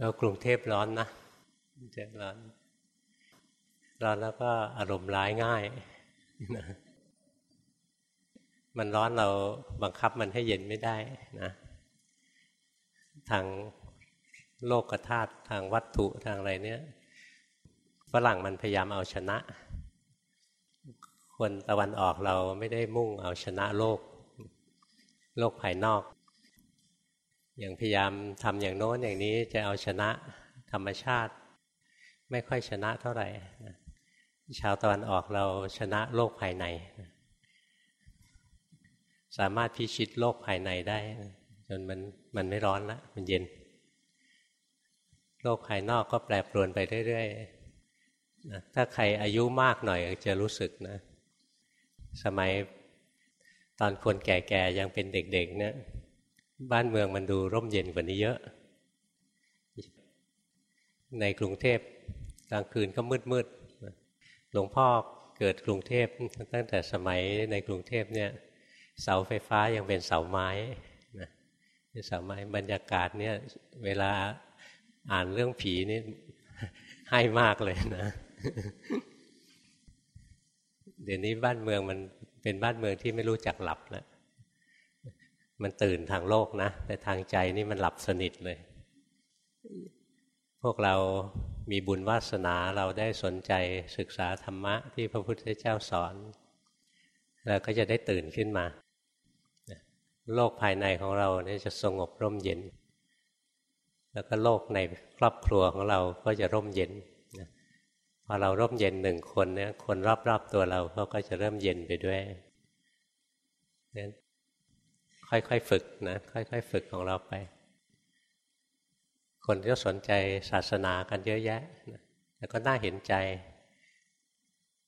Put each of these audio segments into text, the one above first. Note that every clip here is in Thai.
แล้วกรุงเทพร้อนนะเจ็ร้อนร้อนแล้วก็อารมณ์ร้ายง่ายนะมันร้อนเราบังคับมันให้เย็นไม่ได้นะทางโลกธาตุทางวัตถุทางอะไรเนี้ยฝรั่งมันพยายามเอาชนะ คนตะวันออกเราไม่ได้มุ่งเอาชนะโลก โลกภายนอก อย่างพยายามทำอย่างโน้นอย่างนี้จะเอาชนะธรรมชาติ ไม่ค่อยชนะเท่าไหร่ชาวตะวันออกเราชนะโลกภายใน สามารถพิชิตโลกภายในได้ จนมันมันไม่ร้อนละมันเย็น โลกภายนอกก็แปรปรวนไปเรื่อยๆถ้าใครอายุมากหน่อยจะรู้สึกนะ สมัยตอนคนแก่ๆยังเป็นเด็กๆเนี่ย บ้านเมืองมันดูร่มเย็นกว่านี้เยอะ ในกรุงเทพกลางคืนก็มืดๆหลวงพ่อเกิดกรุงเทพตั้งแต่สมัยในกรุงเทพเนี่ยเสาไฟฟ้ายังเป็นเสาไม้นะเสาไม้บรรยากาศเนี่ยเวลาอ่านเรื่องผีนี่ให้มากเลยนะ เดี๋ยวนี้บ้านเมืองมันเป็นบ้านเมืองที่ไม่รู้จักหลับแล้ว มันตื่นทางโลกนะ แต่ทางใจนี่มันหลับสนิทเลย พวกเรามีบุญวาสนาเราได้สนใจศึกษาธรรมะที่พระพุทธเจ้าสอน เราก็จะได้ตื่นขึ้นมา โลกภายในของเราเนี่ยจะสงบร่มเย็น แล้วก็โลกในครอบครัวของเราก็จะร่มเย็นพอเราร่มเย็นหนึ่งคนเนี่ยคนรอบๆตัวเราเขาก็จะเริ่มเย็นไปด้วยนั้น ค่อยๆฝึกนะค่อยๆฝึกของเราไป คนก็สนใจศาสนากันเยอะแยะนะแต่ก็น่าเห็นใจ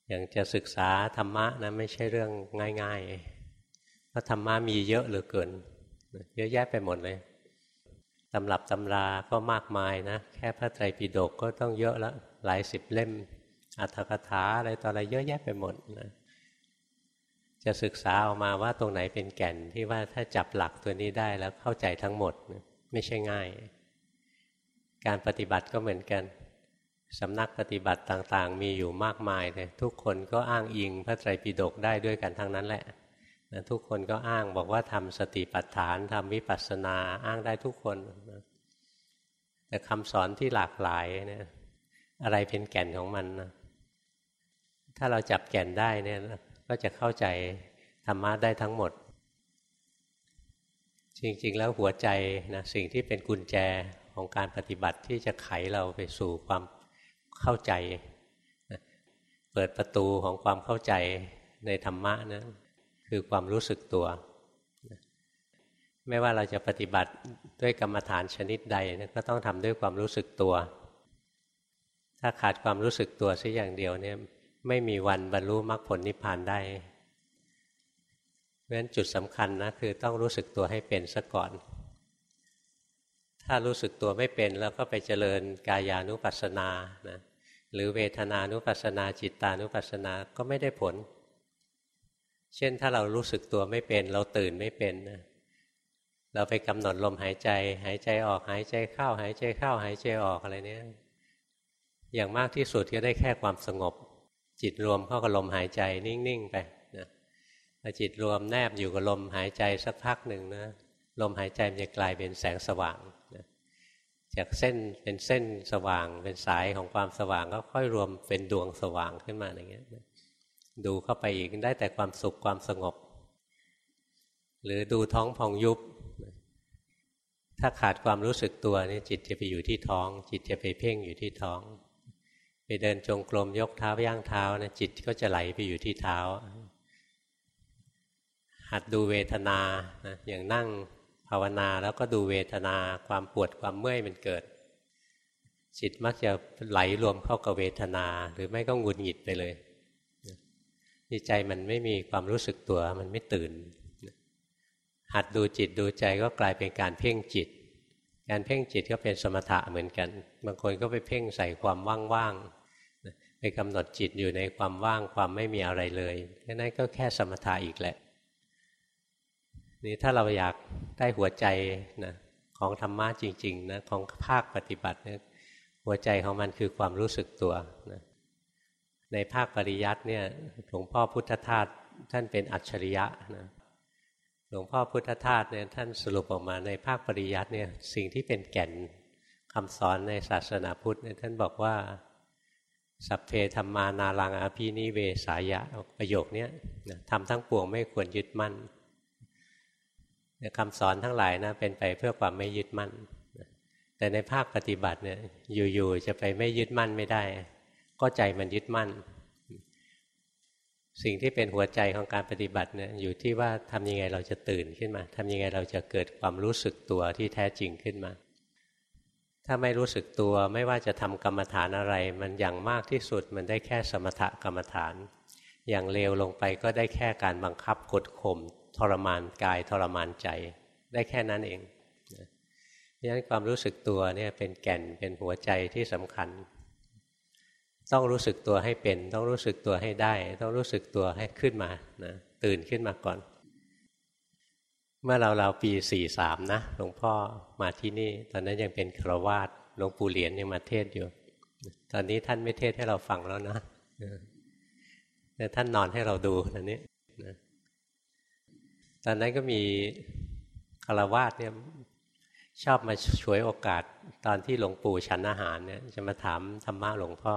อย่างจะศึกษาธรรมะนะไม่ใช่เรื่องง่ายๆเพราะธรรมะมีเยอะเหลือเกิน เยอะแยะไปหมดเลยตำรับตำราก็มากมายนะ แค่พระไตรปิฎกก็ต้องเยอะแล้วหลายสิบเล่มอัตถกถาอะไรต่ออะไรเยอะแยะไปหมดนะ จะศึกษาออกมาว่าตรงไหนเป็นแก่นที่ว่าถ้าจับหลักตัวนี้ได้แล้วเข้าใจทั้งหมดไม่ใช่ง่าย การปฏิบัติก็เหมือนกันสำนักปฏิบัติต่างๆ มีอยู่มากมายเลยทุกคนก็อ้างอิงพระไตรปิฎกได้ด้วยกันทั้งนั้นแหละนะทุกคนก็อ้างบอกว่าทำสติปัฏฐานทำวิปัสสนาอ้างได้ทุกคนนะแต่คำสอนที่หลากหลายเนี่ยอะไรเป็นแก่นของมันนะถ้าเราจับแก่นได้เนี่ย ก็จะเข้าใจธรรมะได้ทั้งหมด จริง ๆ แล้วหัวใจนะสิ่งที่เป็นกุญแจของการปฏิบัติที่จะไขเราไปสู่ความเข้าใจนะเปิดประตูของความเข้าใจในธรรมะนะคือความรู้สึกตัวไม่ว่าเราจะปฏิบัติด้วยกรรมฐานชนิดใดนะก็ต้องทำด้วยความรู้สึกตัว ถ้าขาดความรู้สึกตัวสักอย่างเดียวเนี่ย ไม่มีวันบรรลุมรรคผลนิพพานได้เพราะฉะนั้นจุดสำคัญนะคือต้องรู้สึกตัวให้เป็นซะก่อน ถ้ารู้สึกตัวไม่เป็นแล้วก็ไปเจริญกายานุปัสสนานะหรือเวทนานุปัสสนาจิตตานุปัสสนาก็ไม่ได้ผล เช่นถ้าเรารู้สึกตัวไม่เป็น เราตื่นไม่เป็นนะเราไปกำหนดลมหายใจ หายใจออกหายใจเข้า หายใจเข้า หายใจออกอะไรเนี้ยอย่างมากที่สุดก็ได้แค่ความสงบ จิตรวมเข้ากับลมหายใจนิ่งๆไปนะพอจิตรวมแนบอยู่กับลมหายใจสักพักหนึ่งนะลมหายใจมันจะกลายเป็นแสงสว่างนะจากเส้นเป็นเส้นสว่าง เป็นสายของความสว่างก็ค่อยรวมเป็นดวงสว่างขึ้นมาอย่างเงี้ยดูเข้าไปอีกได้แต่ความสุขความสงบ หรือดูท้องพองยุบ ถ้าขาดความรู้สึกตัวนี่จิตจะไปอยู่ที่ท้อง จิตจะไปเพ่งอยู่ที่ท้อง ไปเดินจงกรมยกเท้าย่างเท้านะจิตก็จะไหลไปอยู่ที่เท้า หัดดูเวทนานะอย่างนั่งภาวนาแล้วก็ดูเวทนาความปวดความเมื่อยมันเกิด จิตมักจะไหลรวมเข้ากับเวทนา หรือไม่ก็งุนหงิดไปเลยนี่ใจมันไม่มีความรู้สึกตัวมันไม่ตื่น หัดดูจิตดูใจก็กลายเป็นการเพ่งจิต การเพ่งจิตก็เป็นสมถะเหมือนกัน บางคนก็ไปเพ่งใส่ความว่างๆ ไปกำหนดจิตอยู่ในความว่างความไม่มีอะไรเลยแค่นั้นก็แค่สมถะอีกแหละ นี่ถ้าเราอยากได้หัวใจนะของธรรมะจริงๆนะของภาคปฏิบัติเนี่ยหัวใจของมันคือความรู้สึกตัวนะในภาคปริยัติเนี่ยหลวงพ่อพุทธทาสท่านเป็นอัจฉริยะนะหลวงพ่อพุทธทาสเนี่ยท่านสรุปออกมาในภาคปริยัติเนี่ยสิ่งที่เป็นแก่นคำสอนในศาสนาพุทธเนี่ยท่านบอกว่า สัพเพธรรมานารังอภินิเวสายะประโยคนี้ทำทั้งปวงไม่ควรยึดมั่นคำสอนทั้งหลายนะเป็นไปเพื่อความไม่ยึดมั่น แต่ในภาคปฏิบัติเนี่ยอยู่ๆจะไปไม่ยึดมั่นไม่ได้ ก็ใจมันยึดมั่น สิ่งที่เป็นหัวใจของการปฏิบัติเนี่ยอยู่ที่ว่าทำยังไงเราจะตื่นขึ้นมาทำยังไงเราจะเกิดความรู้สึกตัวที่แท้จริงขึ้นมา ถ้าไม่รู้สึกตัวไม่ว่าจะทำกรรมฐานอะไร มันอย่างมากที่สุดมันได้แค่สมถกรรมฐาน อย่างเลวลงไปก็ได้แค่การบังคับกดข่มทรมานกายทรมานใจ ได้แค่นั้นเองดังนั้นความรู้สึกตัวเนี่ยเป็นแก่นเป็นหัวใจที่สำคัญ ต้องรู้สึกตัวให้เป็น ต้องรู้สึกตัวให้ได้ ต้องรู้สึกตัวให้ขึ้นมานะตื่นขึ้นมาก่อน เมื่อเราเราปีสี่สามนะหลวงพ่อมาที่นี่ ตอนนั้นยังเป็นครวาสหลวงปู่เหรียญยังมาเทศอยู่ ตอนนี้ท่านไม่เทศให้เราฟังแล้วนะแต่ท่านนอนให้เราดูตอนนี้ตอนนั้นก็มีคารวาสเนี่ยชอบมาช่วยโอกาสตอนที่หลวงปู่ฉันอาหารเนี่ยจะมาถามธรรมะหลวงพ่อ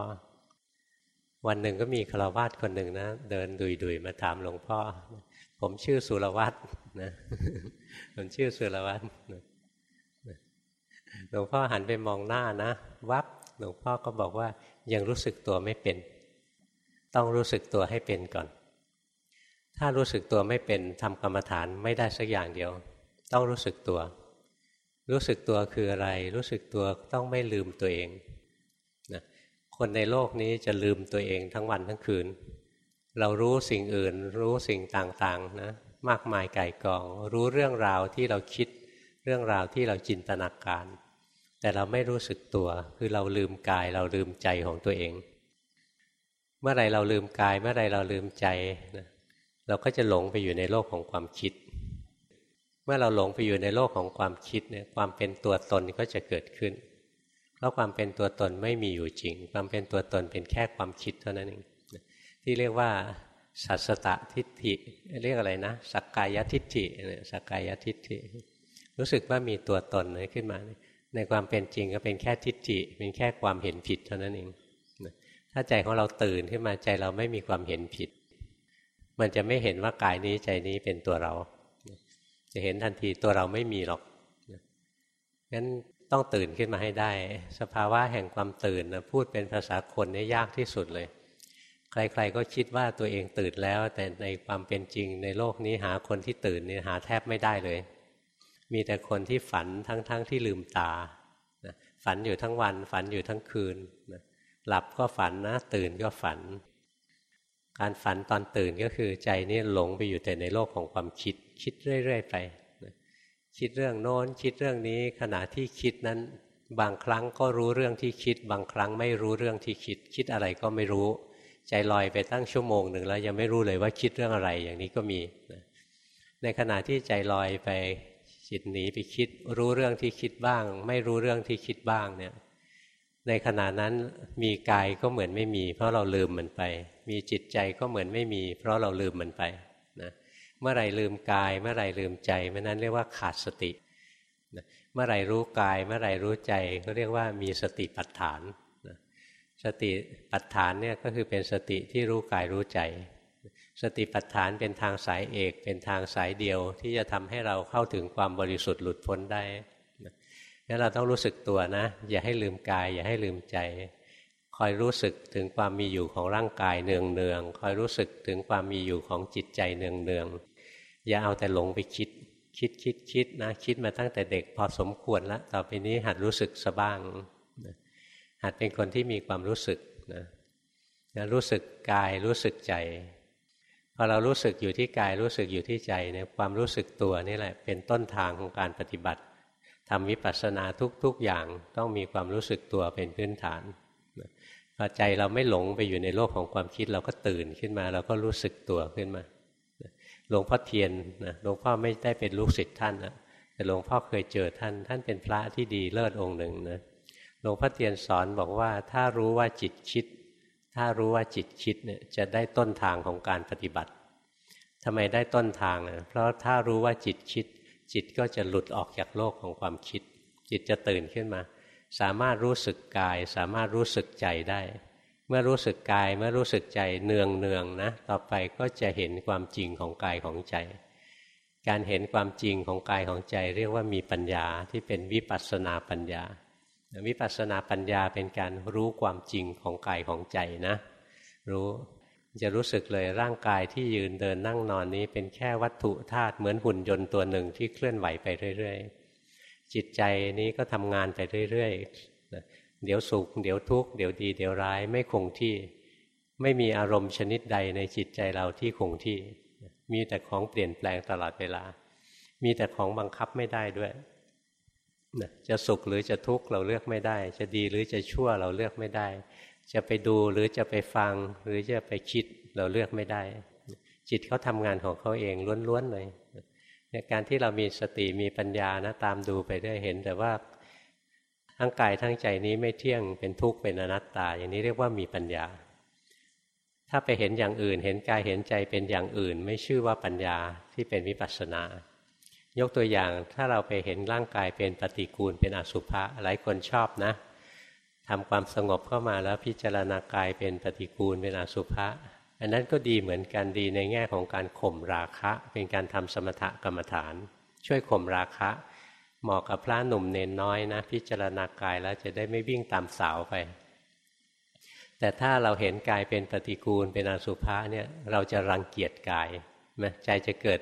วันหนึ่งก็มีคารวาสคนหนึ่งนะเดินดุยๆมาถามหลวงพ่อ ผมชื่อสุรวัตร นะผมชื่อสุรวัตรหลวงพ่อหันไปมองหน้านะ วับหลวงพ่อก็บอกว่ายังรู้สึกตัวไม่เป็น ต้องรู้สึกตัวให้เป็นก่อน ถ้ารู้สึกตัวไม่เป็นทำกรรมฐานไม่ได้สักอย่างเดียว ต้องรู้สึกตัว รู้สึกตัวคืออะไร รู้สึกตัวต้องไม่ลืมตัวเองนะคนในโลกนี้จะลืมตัวเองทั้งวันทั้งคืน เรารู้สิ่งอื่น รู้สิ่งต่างๆนะ มากมายไก่กอง รู้เรื่องราวที่เราคิด เรื่องราวที่เราจินตนาการ แต่เราไม่รู้สึกตัว คือเราลืมกายเราลืมใจของตัวเอง เมื่อไรเราลืมกาย เมื่อไรเราลืมใจนะเราก็จะหลงไปอยู่ในโลกของความคิด เมื่อเราหลงไปอยู่ในโลกของความคิดเนี่ยความเป็นตัวตนก็จะเกิดขึ้น เพราะความเป็นตัวตนไม่มีอยู่จริง ความเป็นตัวตนเป็นแค่ความคิดเท่านั้นเองที่เรียกว่า สัสตทิฏฐิเรียกอะไรนะสักกายทิฏฐิสักกายทิฏฐิ รู้สึกว่ามีตัวตนขึ้นมา ในความเป็นจริงก็เป็นแค่ทิฏฐิเป็นแค่ความเห็นผิดเท่านั้นเองถ้าใจของเราตื่นขึ้นมาใจเราไม่มีความเห็นผิด มันจะไม่เห็นว่ากายนี้ใจนี้เป็นตัวเรา จะเห็นทันทีตัวเราไม่มีหรอกงั้นต้องตื่นขึ้นมาให้ได้ สภาวะแห่งความตื่นนะพูดเป็นภาษาคนนี่ยากที่สุดเลย ใครๆก็คิดว่าตัวเองตื่นแล้ว แต่ในความเป็นจริงในโลกนี้หาคนที่ตื่นเนี่ยหาแทบไม่ได้เลย มีแต่คนที่ฝันทั้งๆทที่ลืมตาฝันอยู่ทั้งวัน ฝันอยู่ทั้งคืนหลับก็ฝันนะ ตื่นก็ฝัน การฝันตอนตื่นก็คือใจนี่หลงไปอยู่แต่ในโลกของความคิด คิดเรื่อย ๆ ไปคิดเรื่องโน้นคิดเรื่องนี้ขณะที่คิดนั้น บางครั้งก็รู้เรื่องที่คิด บางครั้งไม่รู้เรื่องที่คิด คิดอะไรก็ไม่รู้ ใจลอยไปตั้งชั่วโมงหนึ่งแล้วยังไม่รู้เลยว่าคิดเรื่องอะไรอย่างนี้ก็มีในขณะที่ใจลอยไปจิตหนีไปคิด รู้เรื่องที่คิดบ้าง ไม่รู้เรื่องที่คิดบ้างเนี่ยในขณะนั้นมีกายก็เหมือนไม่มี เพราะเราลืมมันไป มีจิตใจก็เหมือนไม่มี เพราะเราลืมมันไปนะเมื่อไรลืมกาย เมื่อไรลืมใจเมื่อนั้นเรียกว่าขาดสติเมื่อไรรู้กาย เมื่อไรรู้ใจก็เรียกว่ามีสติปัฏฐาน สติปัฏฐานเนี่ยก็คือเป็นสติที่รู้กายรู้ใจ สติปัฏฐานเป็นทางสายเอก เป็นทางสายเดียวที่จะทำให้เราเข้าถึงความบริสุทธิ์หลุดพ้นได้งั้นเราต้องรู้สึกตัวนะ อย่าให้ลืมกาย อย่าให้ลืมใจ คอยรู้สึกถึงความมีอยู่ของร่างกายเนืองเนืองคอยรู้สึกถึงความมีอยู่ของจิตใจเนืองเนืองอย่าเอาแต่หลงไปคิด คิดคิดคิดนะ คิดมาตั้งแต่เด็กพอสมควรแล้วต่อไปนี้หัดรู้สึกสบ้าง หัดเป็นคนที่มีความรู้สึกนะนะรู้สึกกายรู้สึกใจพอเรารู้สึกอยู่ที่กายรู้สึกอยู่ที่ใจเนี่ยความรู้สึกตัวนี่แหละ เป็นต้นทางของการปฏิบัติทำวิปัสสนาทุก ๆอย่างต้องมีความรู้สึกตัวเป็นพื้นฐานพอใจเราไม่หลงไปอยู่ในโลกของความคิดเราก็ตื่นขึ้นมา เราก็รู้สึกตัวขึ้นมาหลวงพ่อเทียนนะหลวงพ่อไม่ได้เป็นลูกศิษย์ท่านนะแต่หลวงพ่อเคยเจอท่าน ท่านเป็นพระที่ดีเลิศองค์หนึ่งนะ หลวงพ่อเตียนสอนบอกว่า ถ้ารู้ว่าจิตคิด ถ้ารู้ว่าจิตคิดเนี่ยจะได้ต้นทางของการปฏิบัติทำไมได้ต้นทางอะเพราะถ้ารู้ว่าจิตคิด จิตก็จะหลุดออกจากโลกของความคิด จิตจะตื่นขึ้นมา สามารถรู้สึกกาย สามารถรู้สึกใจได้ เมื่อรู้สึกกายเมื่อรู้สึกใจเนืองเนืองนะ ต่อไปก็จะเห็นความจริงของกายของใจ การเห็นความจริงของกายของใจ เรียกว่ามีปัญญาที่เป็นวิปัสสนาปัญญา วิปัสสนาปัญญาเป็นการรู้ความจริงของกายของใจนะ รู้จะรู้สึกเลยร่างกายที่ยืนเดินนั่งนอนนี้เป็นแค่วัตถุธาตุเหมือนหุ่นยนต์ตัวหนึ่งที่เคลื่อนไหวไปเรื่อยๆ จิตใจนี้ก็ทำงานไปเรื่อยๆ เดี๋ยวสุข เดี๋ยวทุกข์ เดี๋ยวดี เดี๋ยวร้ายไม่คงที่ ไม่มีอารมณ์ชนิดใดในจิตใจเราที่คงที่ มีแต่ของเปลี่ยนแปลงตลอดเวลา มีแต่ของบังคับไม่ได้ด้วย จะสุขหรือจะทุกข์เราเลือกไม่ได้ จะดีหรือจะชั่วเราเลือกไม่ได้ จะไปดูหรือจะไปฟัง หรือจะไปคิดเราเลือกไม่ได้ จิตเขาทำงานของเขาเองล้วนๆเลยในการที่เรามีสติมีปัญญานะตามดูไปได้เห็น แต่ว่าทั้งกายทั้งใจนี้ไม่เที่ยงเป็นทุกข์เป็นอนัตตา อย่างนี้เรียกว่ามีปัญญา ถ้าไปเห็นอย่างอื่น เห็นกายเห็นใจเป็นอย่างอื่น ไม่ชื่อว่าปัญญาที่เป็นวิปัสสนา ยกตัวอย่างถ้าเราไปเห็นร่างกายเป็นปฏิกูลเป็นอสุภะหลายคนชอบนะทำความสงบเข้ามาแล้วพิจารณากายเป็นปฏิกูลเป็นอสุภะอันนั้นก็ดีเหมือนกันดีในแง่ของการข่มราคะ เป็นการทำสมถกรรมฐาน ช่วยข่มราคะเหมาะกับพระหนุ่มเนนน้อยนะ พิจารณากายแล้วจะได้ไม่วิ่งตามสาวไป แต่ถ้าเราเห็นกายเป็นปฏิกูลเป็นอสุภะเนี่ยเราจะรังเกียจกายใจจะเกิด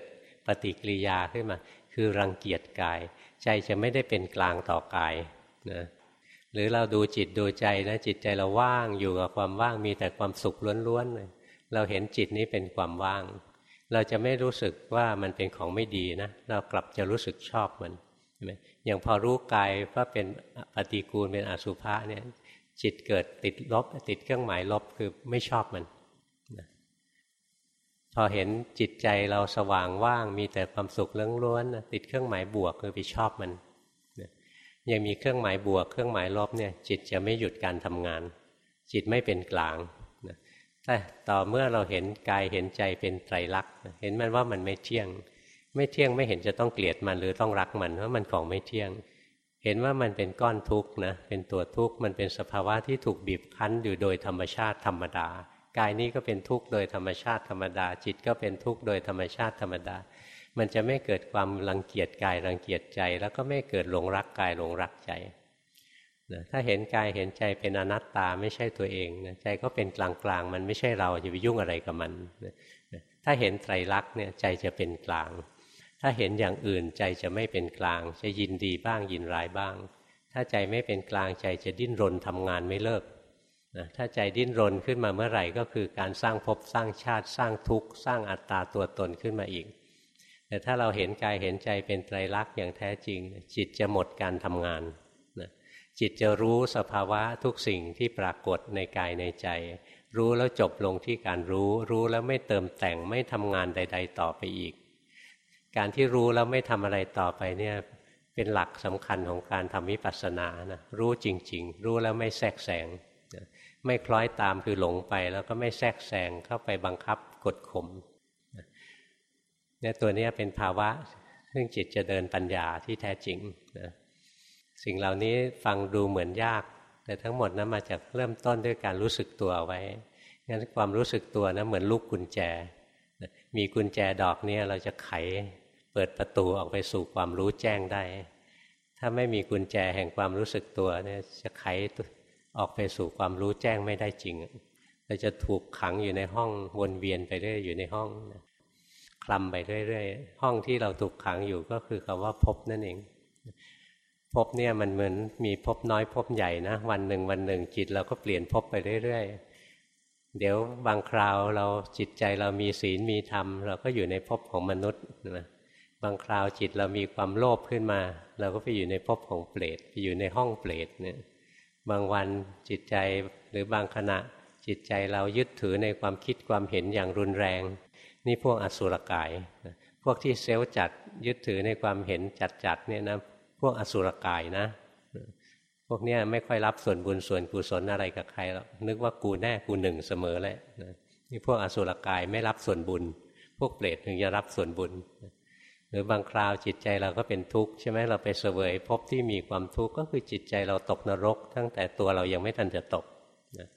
ปฏิกิริยาขึ้นมา คือรังเกียจกาย ใจจะไม่ได้เป็นกลางต่อกายนะหรือเราดูจิตดูใจนะจิตใจเราว่างอยู่กับความว่างมีแต่ความสุขล้วนๆเลยเราเห็นจิตนี้เป็นความว่าง เราจะไม่รู้สึกว่ามันเป็นของไม่ดีนะเรากลับจะรู้สึกชอบมันอย่างพอรู้กายว่าเป็นปฏิกูลเป็นอสุภะเนี่ยจิตเกิดติดลบ ติดเครื่องหมายลบคือไม่ชอบมัน พอเห็นจิตใจเราสว่างว่างมีแต่ความสุขล้วนๆติดเครื่องหมายบวกคือไปชอบมันยังมีเครื่องหมายบวก เครื่องหมายลบเนี่ย จิตจะไม่หยุดการทำงาน จิตไม่เป็นกลางแต่ต่อเมื่อเราเห็นกายเห็นใจเป็นไตรลักษณ์เห็นมันว่ามันไม่เที่ยง ไม่เที่ยงไม่เห็นจะต้องเกลียดมันหรือต้องรักมันเพราะมันของไม่เที่ยง เห็นว่ามันเป็นก้อนทุกข์นะเป็นตัวทุกข์มันเป็นสภาวะที่ถูกบีบคั้นอยู่โดยธรรมชาติธรรมดา กายนี้ก็เป็นทุกข์โดยธรรมชาติธรรมดา จิตก็เป็นทุกข์โดยธรรมชาติธรรมดา มันจะไม่เกิดความรังเกียจกายรังเกียจใจ แล้วก็ไม่เกิดหลงรักกายหลงรักใจนะถ้าเห็นกายเห็นใจเป็นอนัตตาไม่ใช่ตัวเองนะใจก็เป็นกลางๆมันไม่ใช่เราจะไปยุ่งอะไรกับมันนะถ้าเห็นไตรลักษณ์เนี่ยใจจะเป็นกลาง ถ้าเห็นอย่างอื่นใจจะไม่เป็นกลาง จะยินดีบ้างยินร้ายบ้าง ถ้าใจไม่เป็นกลางใจจะดิ้นรนทำงานไม่เลิก นะถ้าใจดิ้นรนขึ้นมาเมื่อไหร่ก็คือการสร้างภพสร้างชาติสร้างทุกข์ สร้างอัตตาตัวตนขึ้นมาอีก แต่ถ้าเราเห็นกายเห็นใจเป็นไตรลักษณ์อย่างแท้จริง จิตจะหมดการทำงานนะจิตจะรู้สภาวะทุกสิ่งที่ปรากฏในกายในใจ รู้แล้วจบลงที่การรู้ รู้แล้วไม่เติมแต่งไม่ทำงานใด ๆ ต่อไปอีก การที่รู้แล้วไม่ทำอะไรต่อไปเนี่ยเป็นหลักสำคัญของการทำวิปัสสนานะรู้จริง ๆ รู้แล้วไม่แทรกแซง ไม่คล้อยตามคือหลงไป แล้วก็ไม่แทรกแซงเข้าไปบังคับกดข่มเนี่ยตัวนี้เป็นภาวะ ซึ่งจิตจะเดินปัญญาที่แท้จริงนะสิ่งเหล่านี้ฟังดูเหมือนยาก แต่ทั้งหมดนะั้นมาจากเริ่มต้นด้วยการรู้สึกตัวไว้งั้นความรู้สึกตัวนะเหมือนลูกกุญแจ มีกุญแจดอกนี้เราจะไขเปิดประตูออกไปสู่ความรู้แจ้งได้ ถ้าไม่มีกุญแจแห่งความรู้สึกตัวเนี่ยจะไข ออกไปสู่ความรู้แจ้งไม่ได้จริงเราจะถูกขังอยู่ในห้องวนเวียนไปเรื่อยอยู่ในห้องคลำไปเรื่อยๆห้องที่เราถูกขังอยู่ก็คือคำว่าพบนั่นเองพบเนี่ยมันเหมือนมีพบน้อยพบใหญ่นะวันหนึ่งวันหนึ่งจิตเราก็เปลี่ยนพบไปเรื่อยๆเดี๋ยวบางคราวเราจิตใจเรามีศีลมีธรรม เราก็อยู่ในพบของมนุษย์นะบางคราวจิตเรามีความโลภขึ้นมา เราก็ไปอยู่ในภพของเปรตไปอยู่ในห้องเปรตเนี่ย บางวันจิตใจหรือบางขณะจิตใจเรายึดถือในความคิดความเห็นอย่างรุนแรง นี่พวกอสุรกาย พวกที่เซลล์จัดยึดถือในความเห็นจัดๆเนี่ยนะพวกอสุรกายนะ พวกเนี้ยไม่ค่อยรับส่วนบุญส่วนกุศลอะไรกับใครหรอกนึกว่ากูแน่กูหนึ่งเสมอเละนี่พวกอสุรกายไม่รับส่วนบุญ พวกเปรตถึงจะรับส่วนบุญ หรือบางคราวจิตใจเราก็เป็นทุกข์ใช่ไหมเราไปเสวยพบที่มีความทุกข์ก็คือจิตใจเราตกนรก ตั้งแต่ตัวเรายังไม่ทันจะตกนะ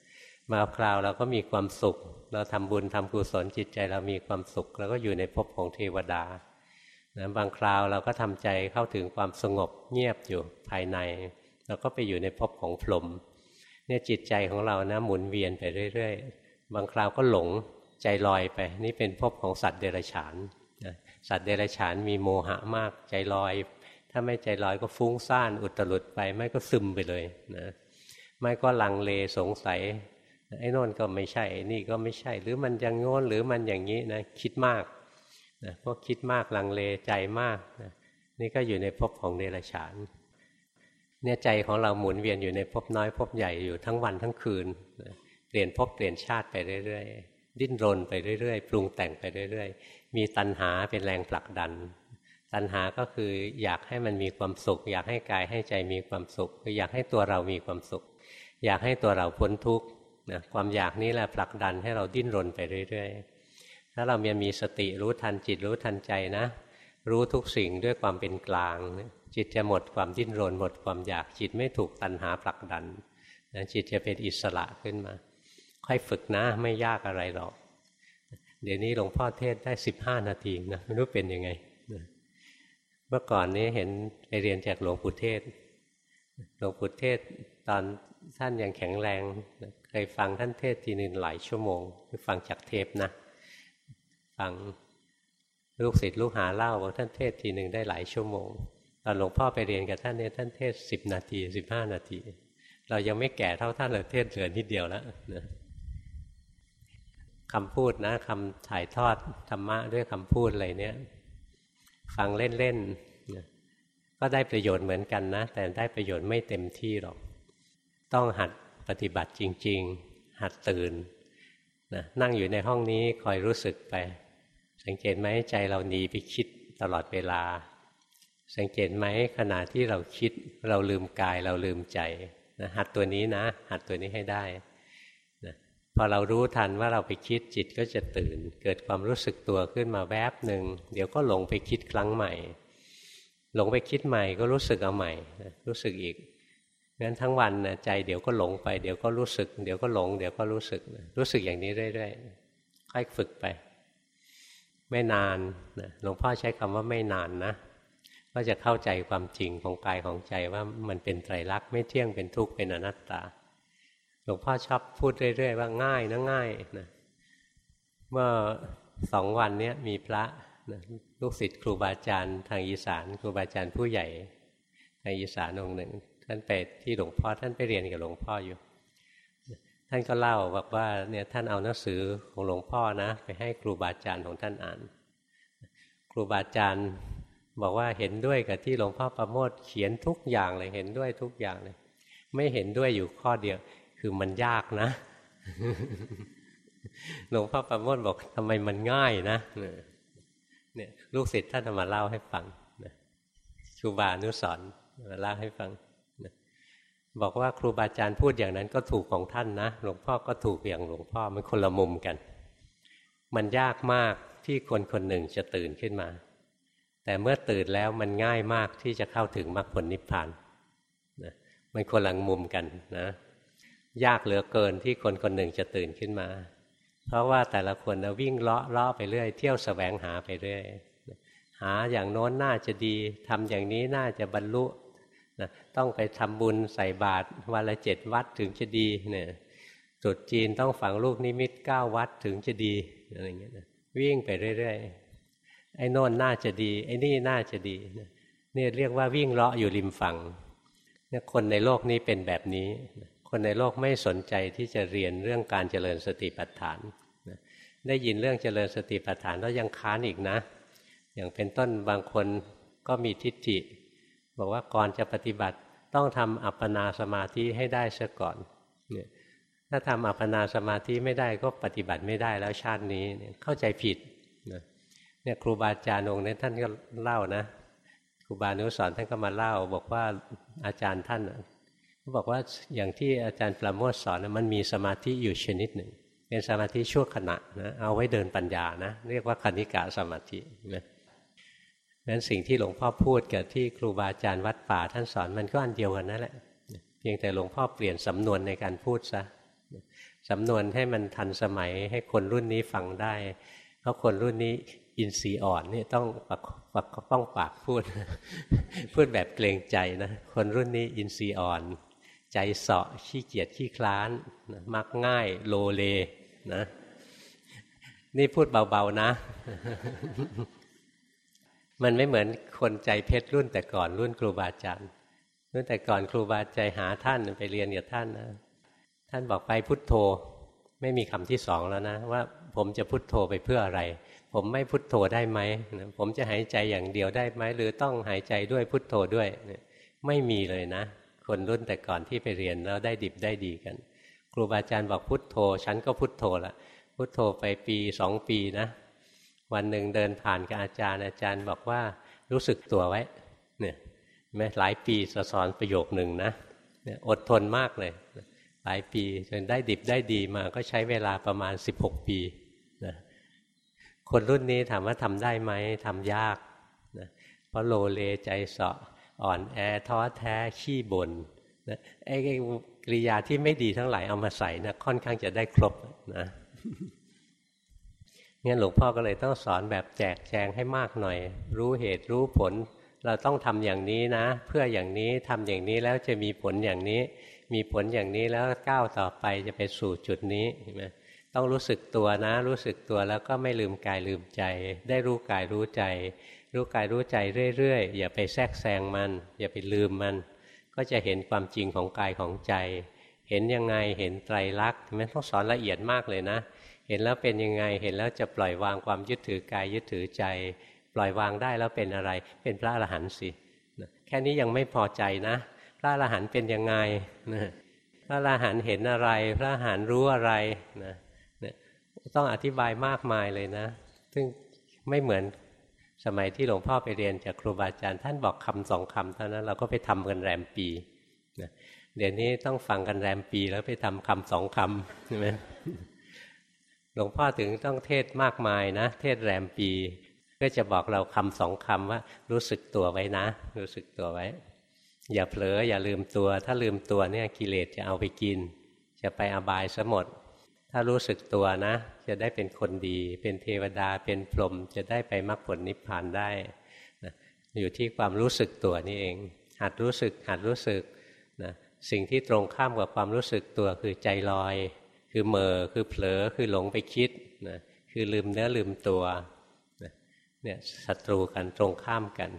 มาคราวเราก็มีความสุข เราทำบุญทำกุศลจิตใจเรามีความสุขเราก็อยู่ในภพของเทวดานะบางคราวเราก็ทำใจเข้าถึงความสงบเงียบอยู่ภายใน เราก็ไปอยู่ในภพของพรหมเนี่ยจิตใจของเรานะหมุนเวียนไปเรื่อย ๆ บางคราวก็หลงใจลอยไป นี่เป็นภพของสัตว์เดรัจฉาน สัตว์เดรัจฉานมีโมหะมากใจลอย ถ้าไม่ใจลอยก็ฟุ้งซ่านอุตรุดไป ไม่ก็ซึมไปเลยนะไม่ก็ลังเลสงสัย ไอ้นนก็ไม่ใช่นี่ก็ไม่ใช่ หรือมันยังโง่นหรือมันอย่างนี้นะคิดมากนะพวกคิดมากลังเลใจมากนะนี่ก็อยู่ในภพของเดรัจฉานเนี่ยใจของเราหมุนเวียนอยู่ในภพน้อยภพใหญ่อยู่ทั้งวันทั้งคืนนะเปลี่ยนภพเปลี่ยนชาติไปเรื่อยๆ ดิ้นรนไปเรื่อยๆ ปรุงแต่งไปเรื่อยๆ มีตัณหาเป็นแรงผลักดัน ตัณหาก็คืออยากให้มันมีความสุข อยากให้กายให้ใจมีความสุขคืออยากให้ตัวเรามีความสุข อยากให้ตัวเราพ้นทุกข์นะความอยากนี้แหละผลักดันให้เราดิ้นรนไปเรื่อยๆ ถ้าเรามีมีสติรู้ทันจิตรู้ทันใจนะ รู้ทุกสิ่งด้วยความเป็นกลาง จิตจะหมดความดิ้นรนหมดความอยากจิตไม่ถูกตัณหาผลักดันนะจิตจะเป็นอิสระขึ้นมา ค่อยฝึกนะไม่ยากอะไรหรอก เดี๋ยวนี้หลวงพ่อเทศได้สิบห้านาทีนะไม่รู้เป็นยังไงเมื่อก่อนนี้เห็นไปเรียนจากหลวงปู่เทศ หลวงปู่เทศตอนท่านยังแข็งแรงเคยฟังท่านเทศทีหนึ่งหลายชั่วโมงคือฟังจากเทปนะ ฟังลูกศิษย์ลูกหาเล่าว่าท่านเทศทีหนึ่งได้หลายชั่วโมงตอนหลวงพ่อไปเรียนกับท่านเนี่ยท่านเทศสิบนาทีสิบห้านาที เรายังไม่แก่เท่าท่านเลยเทศเหลือนิดเดียวแล้วนะ คำพูดนะคำถ่ายทอดธรรมะด้วยคำพูดอะไรเนี่ยฟังเล่นๆก็ได้ประโยชน์เหมือนกันนะ แต่ได้ประโยชน์ไม่เต็มที่หรอก ต้องหัดปฏิบัติจริง ๆ หัดตื่นนะนั่งอยู่ในห้องนี้คอยรู้สึกไป สังเกตไหมใจเราหนีไปคิดตลอดเวลา สังเกตไหมขณะที่เราคิดเราลืมกายเราลืมใจนะหัดตัวนี้นะ หัดตัวนี้ให้ได้ พอเรารู้ทันว่าเราไปคิดจิตก็จะตื่น เกิดความรู้สึกตัวขึ้นมาแวบหนึ่งเดี๋ยวก็หลงไปคิดครั้งใหม่ หลงไปคิดใหม่ก็รู้สึกเอาใหม่รู้สึกอีกงั้นทั้งวันนะใจเดี๋ยวก็หลงไปเดี๋ยวก็รู้สึก เดี๋ยวก็หลง เดี๋ยวก็รู้สึกรู้สึกอย่างนี้เรื่อยๆค่อยฝึกไป ไม่นานนะหลวงพ่อใช้คำว่าไม่นานนะก็จะเข้าใจความจริงของกายของใจว่ามันเป็นไตรลักษณ์ไม่เที่ยงเป็นทุกข์เป็นอนัตตา หลวงพ่อชอบพูดเรื่อยๆว่าง่ายนะง่ายนะเมื่อสองวันนี้มีพระนะลูกศิษย์ครูบาอาจารย์ทางอีสาน ครูบาอาจารย์ผู้ใหญ่ทางอีสานองค์หนึ่ง ท่านไปที่หลวงพ่อท่านไปเรียนกับหลวงพ่ออยู่ ท่านก็เล่าบอกว่าเนี่ยท่านเอาหนังสือของหลวงพ่อนะ ไปให้ครูบาอาจารย์ของท่านอ่าน ครูบาอาจารย์บอกว่าเห็นด้วยกับที่หลวงพ่อประโมทเขียนทุกอย่างเลยเห็นด้วยทุกอย่างเลย ไม่เห็นด้วยอยู่ข้อเดียว คือมันยากนะหลวงพ่อประโมทบอกทำไมมันง่ายนะเนี่ย ลูกศิษย์ท่านมาเล่าให้ฟังครูบาอนุสอนมาเล่าให้ฟังบอกว่าครูบาอาจารย์พูดอย่างนั้นก็ถูกของท่านนะหลวงพ่อก็ถูกอย่างหลวงพ่อมันคนละมุมกัน มันยากมากที่คนคนหนึ่งจะตื่นขึ้นมา แต่เมื่อตื่นแล้วมันง่ายมากที่จะเข้าถึงมรรคผลนิพพานนะมันคนละมุมกันนะ ยากเหลือเกินที่คนคนหนึ่งจะตื่นขึ้นมา เพราะว่าแต่ละคนนะวิ่งเลาะเลาะไปเรื่อย เที่ยวสแสวงหาไปเรื่อย หาอย่างโน้นน่าจะดีทำอย่างนี้น่าจะบรรลุนะต้องไปทำบุญใส่บาตรวันละเจ็ดวัดถึงจะดีเนี่ยจุดจีนต้องฝังลูกนิมิตเก้าวัดถึงจะดีอะไรเงี้ยนะวิ่งไปเรื่อยๆไอ้โน่นน่าจะดี ไอ้นี่น่าจะดีเนี่ยเรียกว่าวิ่งเลาะอยู่ริมฝั่งเนี่ยคนในโลกนี้เป็นแบบนี้ คนในโลกไม่สนใจที่จะเรียนเรื่องการเจริญสติปัฏฐานได้ยินเรื่องเจริญสติปัฏฐานแล้วยังค้านอีกนะ อย่างเป็นต้นบางคนก็มีทิฏฐิ บอกว่าก่อนจะปฏิบัติต้องทำอัปปนาสมาธิให้ได้เสียก่อนเนี่ยถ้าทำอัปปนาสมาธิไม่ได้ก็ปฏิบัติไม่ได้แล้วชาตินี้เข้าใจผิดนะเนี่ยครูบาอาจารย์องค์นี้ท่านก็เล่านะครูบานุสอนท่านก็มาเล่า บอกว่าอาจารย์ท่าน บอกว่าอย่างที่อาจารย์ประโมทสอนมันมีสมาธิอยู่ชนิดหนึ่ง เป็นสมาธิชั่วขณะนะเอาไว้เดินปัญญานะ เรียกว่าคณิกะสมาธินะนั้นสิ่งที่หลวงพ่อพูดกับที่ครูบาอาจารย์วัดป่าท่านสอนมันก็อันเดียวกันนั่นแหละเพียงแต่หลวงพ่อเปลี่ยนสำนวนในการพูดซะสำนวนให้มันทันสมัยให้คนรุ่นนี้ฟังได้ เพราะคนรุ่นนี้อินทรีย์อ่อนนี่ต้องปักปักป้องปากพูด พูดแบบเกรงใจนะ คนรุ่นนี้อินทรีย์อ่อน ใจเสาะขี้เกียจขี้คลานมักง่ายโลเลนะ นี่พูดเบาๆนะ มันไม่เหมือนคนใจเพชรรุ่นแต่ก่อนรุ่นครูบาอาจารย์รุ่นแต่ก่อนครูบาใจหาท่านไปเรียนกับท่านนะท่านบอกไปพุทโธ ไม่มีคำที่สองแล้วนะ ว่าผมจะพุทโธไปเพื่ออะไร ผมไม่พุทโธได้ไหมผมจะหายใจอย่างเดียวได้ไหมหรือต้องหายใจด้วยพุทโธด้วย ไม่มีเลยนะ คนรุ่นแต่ก่อนที่ไปเรียนแล้วได้ดิบได้ดีกัน ครูบาอาจารย์บอกพุทโธ ฉันก็พุทโธละพุทโธไปปีสองปีนะ วันหนึ่งเดินผ่านกับอาจารย์ อาจารย์บอกว่ารู้สึกตัวไว้ เนี่ยแม้หลายปีสอนประโยคหนึ่งนะเนี่ยอดทนมากเลย หลายปีจนได้ดิบได้ดีมาก็ใช้เวลาประมาณ 16 ปีนะคนรุ่นนี้ถามว่าทำได้ไหมทำยากนะเพราะโลเลใจเสาะ อ่อนแอท้อแท้ขี้บน่นนะไอ้กริยาที่ไม่ดีทั้งหลายเอามาใส่นะค่อนข้างจะได้ครบนะงั้นหลวงพ่อก็เลยต้องสอนแบบแจกแจงให้มากหน่อย รู้เหตุรู้ผล เราต้องทำอย่างนี้นะ เพื่ออย่างนี้ทำอย่างนี้แล้วจะมีผลอย่างนี้ มีผลอย่างนี้แล้วก้าวต่อไปจะไปสู่จุดนี้เห็นไหมต้องรู้สึกตัวนะ รู้สึกตัวแล้วก็ไม่ลืมกายลืมใจ ได้รู้กายรู้ใจ รู้กายรู้ใจเรื่อยๆ อย่าไปแทรกแซงมัน อย่าไปลืมมัน ก็จะเห็นความจริงของกายของใจ เห็นยังไงเห็นไตรลักษณ์ไม่ต้องสอนละเอียดมากเลยนะ เห็นแล้วเป็นยังไงเห็นแล้วจะปล่อยวางความยึดถือกายยึดถือใจ ปล่อยวางได้แล้วเป็นอะไร เป็นพระอรหันต์สิแค่นี้ยังไม่พอใจนะ พระอรหันต์เป็นยังไงพระอรหันต์เห็นอะไร พระอรหันต์รู้อะไรนะต้องอธิบายมากมายเลยนะ ซึ่งไม่เหมือน สมัยที่หลวงพ่อไปเรียนจากครูบาอาจารย์ท่านบอกคำสองคำเท่านั้นเราก็ไปทำกันแรมปีนะเดี๋ยวนี้ต้องฟังกันแรมปีแล้วไปทำคำสองคำใช่ไหมหลวงพ่อถึงต้องเทศมากมายนะ เทศแรมปี ก็จะบอกเราคำสองคำว่า รู้สึกตัวไว้นะ รู้สึกตัวไว้ อย่าเผลออย่าลืมตัว ถ้าลืมตัวเนี่ยกิเลสจะเอาไปกิน จะไปอบายซะหมด ถ้ารู้สึกตัวนะ จะได้เป็นคนดี เป็นเทวดาเป็นพรหมจะได้ไปมรรคผลนิพพานได้นะอยู่ที่ความรู้สึกตัวนี่เอง หัดรู้สึกหัดรู้สึกนะสิ่งที่ตรงข้ามกับความรู้สึกตัวคือใจลอย คือเมอคือเผลอคือหลงไปคิดนะคือลืมเนื้อลืมตัวนะเนี่ยศัตรูกันตรงข้ามกัน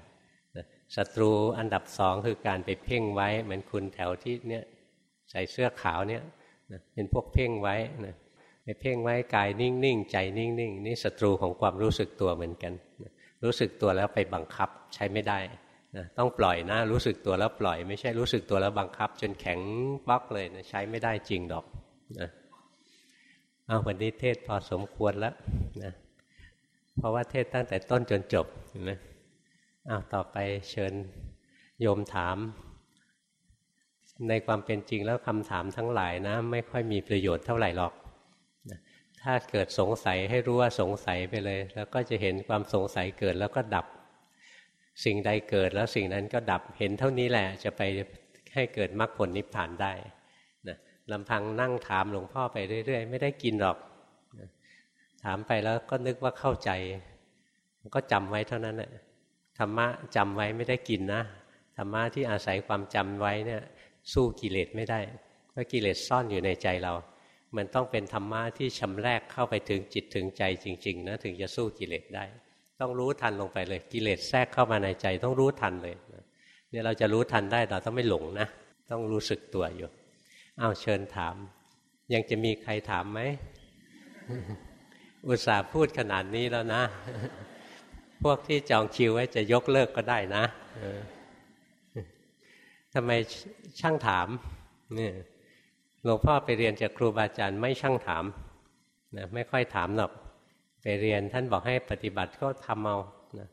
ศัตรูอันดับสองคือการไปเพ่งไว้ เหมือนคุณแถวที่เนี่ยใส่เสื้อขาวเนี่ยเป็นพวกเพ่งไว้นะ ไปเพ่งไว้กายนิ่งๆใจนิ่งๆนี่ศัตรูของความรู้สึกตัวเหมือนกัน รู้สึกตัวแล้วไปบังคับใช้ไม่ได้นะต้องปล่อยนะรู้สึกตัวแล้วปล่อย ไม่ใช่รู้สึกตัวแล้วบังคับ จนแข็งบล็อกเลยนะใช้ไม่ได้จริงดอกนะเอาวันนี้เทศพอสมควรแล้วนะเพราะว่าเทศตั้งแต่ต้นจนจบเห็นไหมเอาต่อไปเชิญโยมถาม ในความเป็นจริงแล้วคำถามทั้งหลายนะ ไม่ค่อยมีประโยชน์เท่าไหร่หรอก ถ้าเกิดสงสัยให้รู้ว่าสงสัยไปเลย แล้วก็จะเห็นความสงสัยเกิดแล้วก็ดับ สิ่งใดเกิดแล้วสิ่งนั้นก็ดับเห็นเท่านี้แหละจะไปให้เกิดมรรคผลนิพพานได้ลำพังนั่งถามหลวงพ่อไปเรื่อย ๆ ไม่ได้กินหรอกถามไปแล้วก็นึกว่าเข้าใจ ก็จำไว้เท่านั้นแหละธรรมะจำไว้ไม่ได้กินนะธรรมะที่อาศัยความจำไว้เนี่ยสู้กิเลสไม่ได้เพราะกิเลสซ่อนอยู่ในใจเรา มันต้องเป็นธรรมะที่ชำแรกเข้าไปถึงจิตถึงใจจริง ๆ นะถึงจะสู้กิเลสได้ ต้องรู้ทันลงไปเลยกิเลสแทรกเข้ามาในใจ ต้องรู้ทันเลยเนี่ยเราจะรู้ทันได้เราต้องไม่หลงนะต้องรู้สึกตัวอยู่เอาเชิญถาม ยังจะมีใครถามไหมอุตส่าห์พูดขนาดนี้แล้วนะ พวกที่จองคิวไว้จะยกเลิกก็ได้นะทำไมช่างถามเนี่ย หลวงพ่อไปเรียนจากครูบาอาจารย์ไม่ช่างถามนะไม่ค่อยถามหรอกไปเรียนท่านบอกให้ปฏิบัติก็ทำเอานะ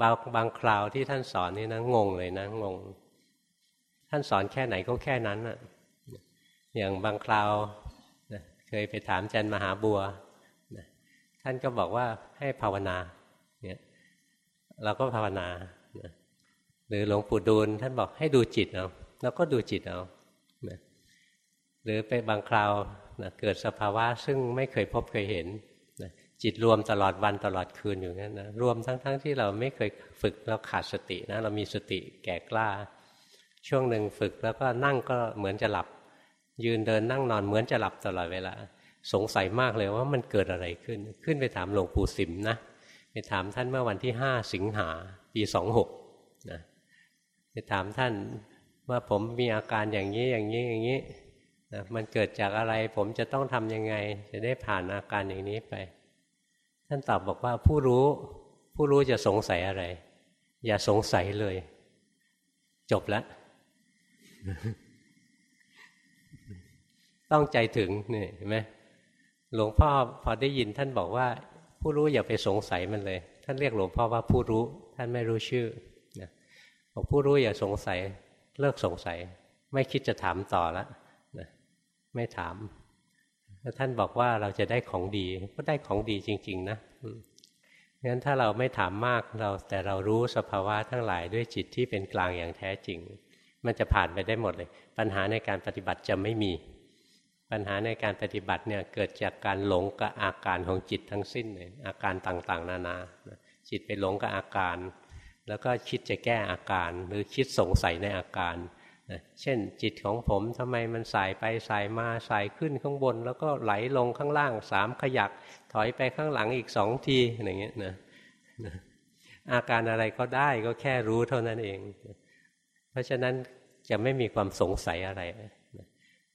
บางบางคราวที่ท่านสอนนี่นะงงเลยนะงง ท่านสอนแค่ไหนก็แค่นั้นอะอย่างบางคราวนะเคยไปถามจันมหาบัวนะท่านก็บอกว่าให้ภาวนาเนี่ยเราก็ภาวนานะหรือหลวงปู่ดูลท่านบอกให้ดูจิตเอาเราก็ดูจิตเอา หรือไปบางคราวนะเกิดสภาวะซึ่งไม่เคยพบเคยเห็นนะจิตรวมตลอดวันตลอดคืนอยู่งั้นนะรวมทั้งๆทที่เราไม่เคยฝึกเราขาดสตินะเรามีสติแก่กล้า ช่วงหนึ่งฝึกแล้วก็นั่งก็เหมือนจะหลับ ยืนเดินนั่งนอนเหมือนจะหลับตลอดเวลาสงสัยมากเลยว่ามันเกิดอะไรขึ้น ขึ้นไปถามหลวงปู่สิมนะไปถามท่านเมื่อวันที่ห้าสิงหาปีสองหกนะไปถามท่านว่าผมมีอาการอย่างนี้อย่างนี้อย่างนี้ นะมันเกิดจากอะไร ผมจะต้องทำยังไง จะได้ผ่านอาการอย่างนี้ไป ท่านตอบบอกว่าผู้รู้ ผู้รู้จะสงสัยอะไร อย่าสงสัยเลย จบแล้วต้องใจถึงนี่เห็นไหมหลวงพ่อพอได้ยินท่านบอกว่า ผู้รู้อย่าไปสงสัยมันเลย ท่านเรียกหลวงพ่อว่าผู้รู้ ท่านไม่รู้ชื่อนะบอกผู้รู้อย่าสงสัย เลิกสงสัย ไม่คิดจะถามต่อแล้วนะ ไม่ถามแล้วท่านบอกว่าเราจะได้ของดีก็ได้ของดีจริง ๆ นะงั้นถ้าเราไม่ถามมากเราแต่เรารู้สภาวะทั้งหลายด้วยจิตที่เป็นกลางอย่างแท้จริง มันจะผ่านไปได้หมดเลย ปัญหาในการปฏิบัติจะไม่มี ปัญหาในการปฏิบัติเนี่ยเกิดจากการหลงกับอาการของจิตทั้งสิ้นเลยอาการต่างๆ นานา จิตไปหลงกับอาการ แล้วก็คิดจะแก้อาการ หรือคิดสงสัยในอาการ เช่นจิตของผมทำไมมันสายไปสายมาสายขึ้นข้างบน แล้วก็ไหลลงข้างล่างสามขยัก ถอยไปข้างหลังอีกสองทีอย่างเงี้ยนะอาการอะไรก็ได้ก็แค่รู้เท่านั้นเอง เพราะฉะนั้นจะไม่มีความสงสัยอะไร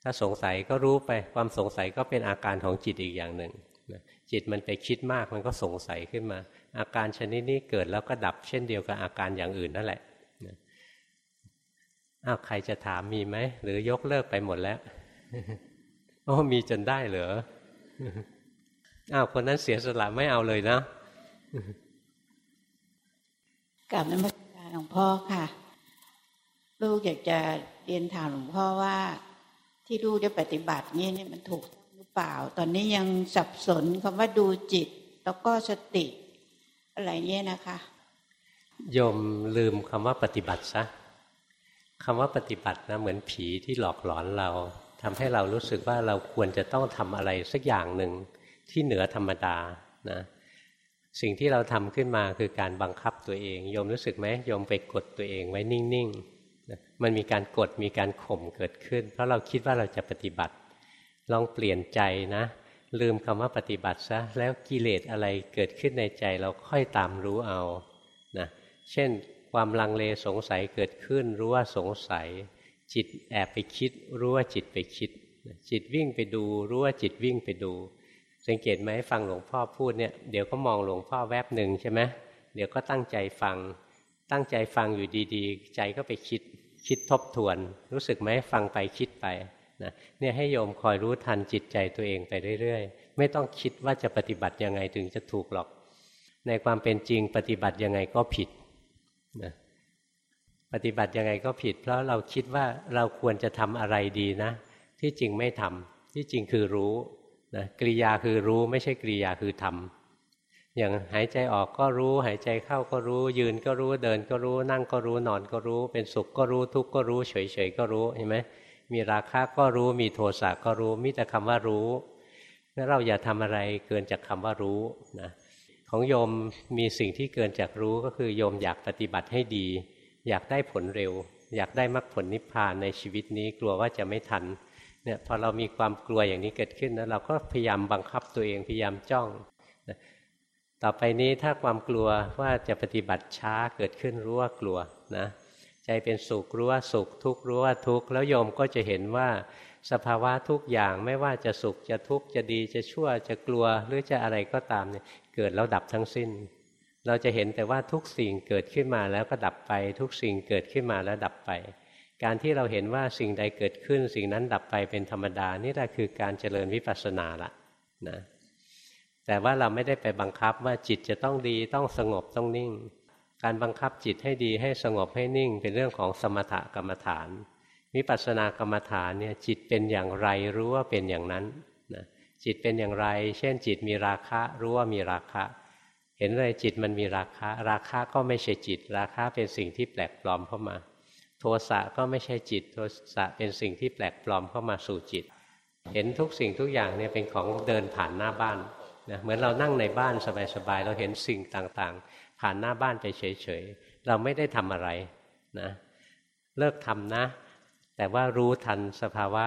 ถ้าสงสัยก็รู้ไปความสงสัยก็เป็นอาการของจิตอีกอย่างหนึ่งจิตมันไปคิดมากมันก็สงสัยขึ้นมา อาการชนิดนี้เกิดแล้วก็ดับเช่นเดียวกับอาการอย่างอื่นนั่นแหละ อ้าวใครจะถามมีไหม หรือยกเลิกไปหมดแล้วโอ้มีจนได้เหรออ้าวคนนั้นเสียสละไม่เอาเลยนะกลับนมัสการหลวงพ่อค่ะ ลูกอยากจะเรียนถามหลวงพ่อว่า ที่ลูกได้ปฏิบัตินี่นี่มันถูกหรือเปล่า ตอนนี้ยังสับสนคำว่าดูจิต แล้วก็สติ อะไรเงี้ยนะคะโยมลืมคำว่าปฏิบัติซะ คำว่าปฏิบัตินะเหมือนผีที่หลอกหลอนเราทำให้เรารู้สึกว่าเราควรจะต้องทำอะไรสักอย่างหนึ่งที่เหนือธรรมดานะสิ่งที่เราทำขึ้นมาคือการบังคับตัวเองโยมรู้สึกไหมโยมไปกดตัวเองไว้นิ่งๆนะมันมีการกดมีการข่มเกิดขึ้น เพราะเราคิดว่าเราจะปฏิบัติ ลองเปลี่ยนใจนะ ลืมคำว่าปฏิบัติซะแล้วกิเลสอะไรเกิดขึ้นในใจเราค่อยตามรู้เอานะเช่น ความลังเลสงสัยเกิดขึ้น รู้ว่าสงสัย จิตแอบไปคิด รู้ว่าจิตไปคิด จิตวิ่งไปดู รู้ว่าจิตวิ่งไปดู สังเกตไหมฟังหลวงพ่อพูดเนี่ยเดี๋ยวก็มองหลวงพ่อแวบหนึ่งใช่ไหมเดี๋ยวก็ตั้งใจฟัง ตั้งใจฟังอยู่ดีๆ ใจก็ไปคิดคิดทบทวน รู้สึกไหมฟังไปคิดไปนะเนี่ยให้โยมคอยรู้ทันจิตใจตัวเองไปเรื่อยๆ ไม่ต้องคิดว่าจะปฏิบัติยังไงถึงจะถูกหรอก ในความเป็นจริงปฏิบัติยังไงก็ผิด นะปฏิบัติยังไงก็ผิด เพราะเราคิดว่าเราควรจะทำอะไรดีนะ ที่จริงไม่ทำที่จริงคือรู้นะกริยาคือรู้ไม่ใช่กริยาคือทำอย่างหายใจออกก็รู้ หายใจเข้าก็รู้ ยืนก็รู้เดินก็รู้ นั่งก็รู้นอนก็รู้ เป็นสุขก็รู้ทุกข์ก็รู้ เฉยๆก็รู้เห็นไหมมีราคะก็รู้มีโทสะก็รู้มีแต่คำว่ารู้แล้วเราอย่าทำอะไรเกินจากคำว่ารู้นะ ของโยมมีสิ่งที่เกินจากรู้ก็คือโยมอยากปฏิบัติให้ดี อยากได้ผลเร็ว อยากได้มรรคผลนิพพานในชีวิตนี้กลัวว่าจะไม่ทันเนี่ยพอเรามีความกลัวอย่างนี้เกิดขึ้นนะเราก็พยายามบังคับตัวเองพยายามจ้องต่อไปนี้ถ้าความกลัวว่าจะปฏิบัติช้าเกิดขึ้นรู้ว่ากลัวนะใจเป็นสุขรู้ว่าสุขทุกข์รู้ว่าทุกข์แล้วโยมก็จะเห็นว่าสภาวะทุกอย่างไม่ว่าจะสุขจะทุกข์จะดีจะชั่วจะกลัวหรือจะอะไรก็ตามเนี่ย เกิดแล้วดับทั้งสิ้น เราจะเห็นแต่ว่าทุกสิ่งเกิดขึ้นมาแล้วก็ดับไป ทุกสิ่งเกิดขึ้นมาแล้วดับไป การที่เราเห็นว่าสิ่งใดเกิดขึ้น สิ่งนั้นดับไปเป็นธรรมดานี่แหละคือการเจริญวิปัสสนาละนะแต่ว่าเราไม่ได้ไปบังคับว่าจิตจะต้องดีต้องสงบต้องนิ่ง การบังคับจิตให้ดีให้สงบให้นิ่ง เป็นเรื่องของสมถกรรมฐานวิปัสสนากรรมฐานเนี่ยจิตเป็นอย่างไรรู้ว่าเป็นอย่างนั้น จิตเป็นอย่างไร เช่นจิตมีราคะรู้ว่ามีราคะ เห็นเลยจิตมันมีราคะ ราคะก็ไม่ใช่จิต ราคะเป็นสิ่งที่แปลกปลอมเข้ามา โทสะก็ไม่ใช่จิต โทสะเป็นสิ่งที่แปลกปลอมเข้ามาสู่จิต เห็นทุกสิ่งทุกอย่างเนี่ยเป็นของเดินผ่านหน้าบ้านนะเหมือนเรานั่งในบ้านสบายๆเราเห็นสิ่งต่างๆ ผ่านหน้าบ้านไปเฉยๆเราไม่ได้ทำอะไรนะเลิกทำนะ แต่ว่ารู้ทันสภาวะ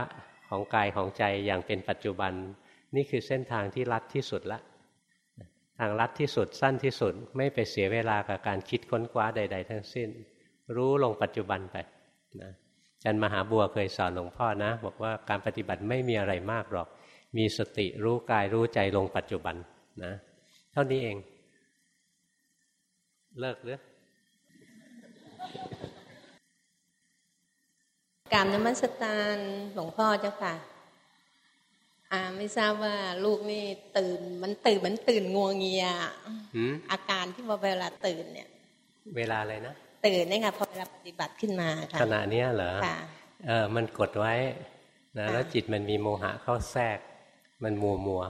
ของกายของใจอย่างเป็นปัจจุบัน นี่คือเส้นทางที่ลัดที่สุดละ ทางลัดที่สุดสั้นที่สุด ไม่ไปเสียเวลากับการคิดค้นคว้าใด ๆ ทั้งสิ้น รู้ลงปัจจุบันไปนะจันมหาบัวเคยสอนหลวงพ่อนะ บอกว่าการปฏิบัติไม่มีอะไรมากหรอก มีสติรู้กายรู้ใจลงปัจจุบันนะเท่านี้เอง เลิกหรือกรรมนมัสการหลวงพ่อเจ้าค่ะ อ่าไม่ทราบว่าลูกนี่ตื่นมันตื่นมันตื่นงวงเงียอาการที่ว่าเวลาตื่นเนี่ย เวลาอะไรนะตื่นนี่ค่ะพอเวลาปฏิบัติขึ้นมาค่ะขณะนี้เหรอค่ะเออมันกดไว้นะแล้วจิตมันมีโมหะเข้าแทรก มันมัวมัว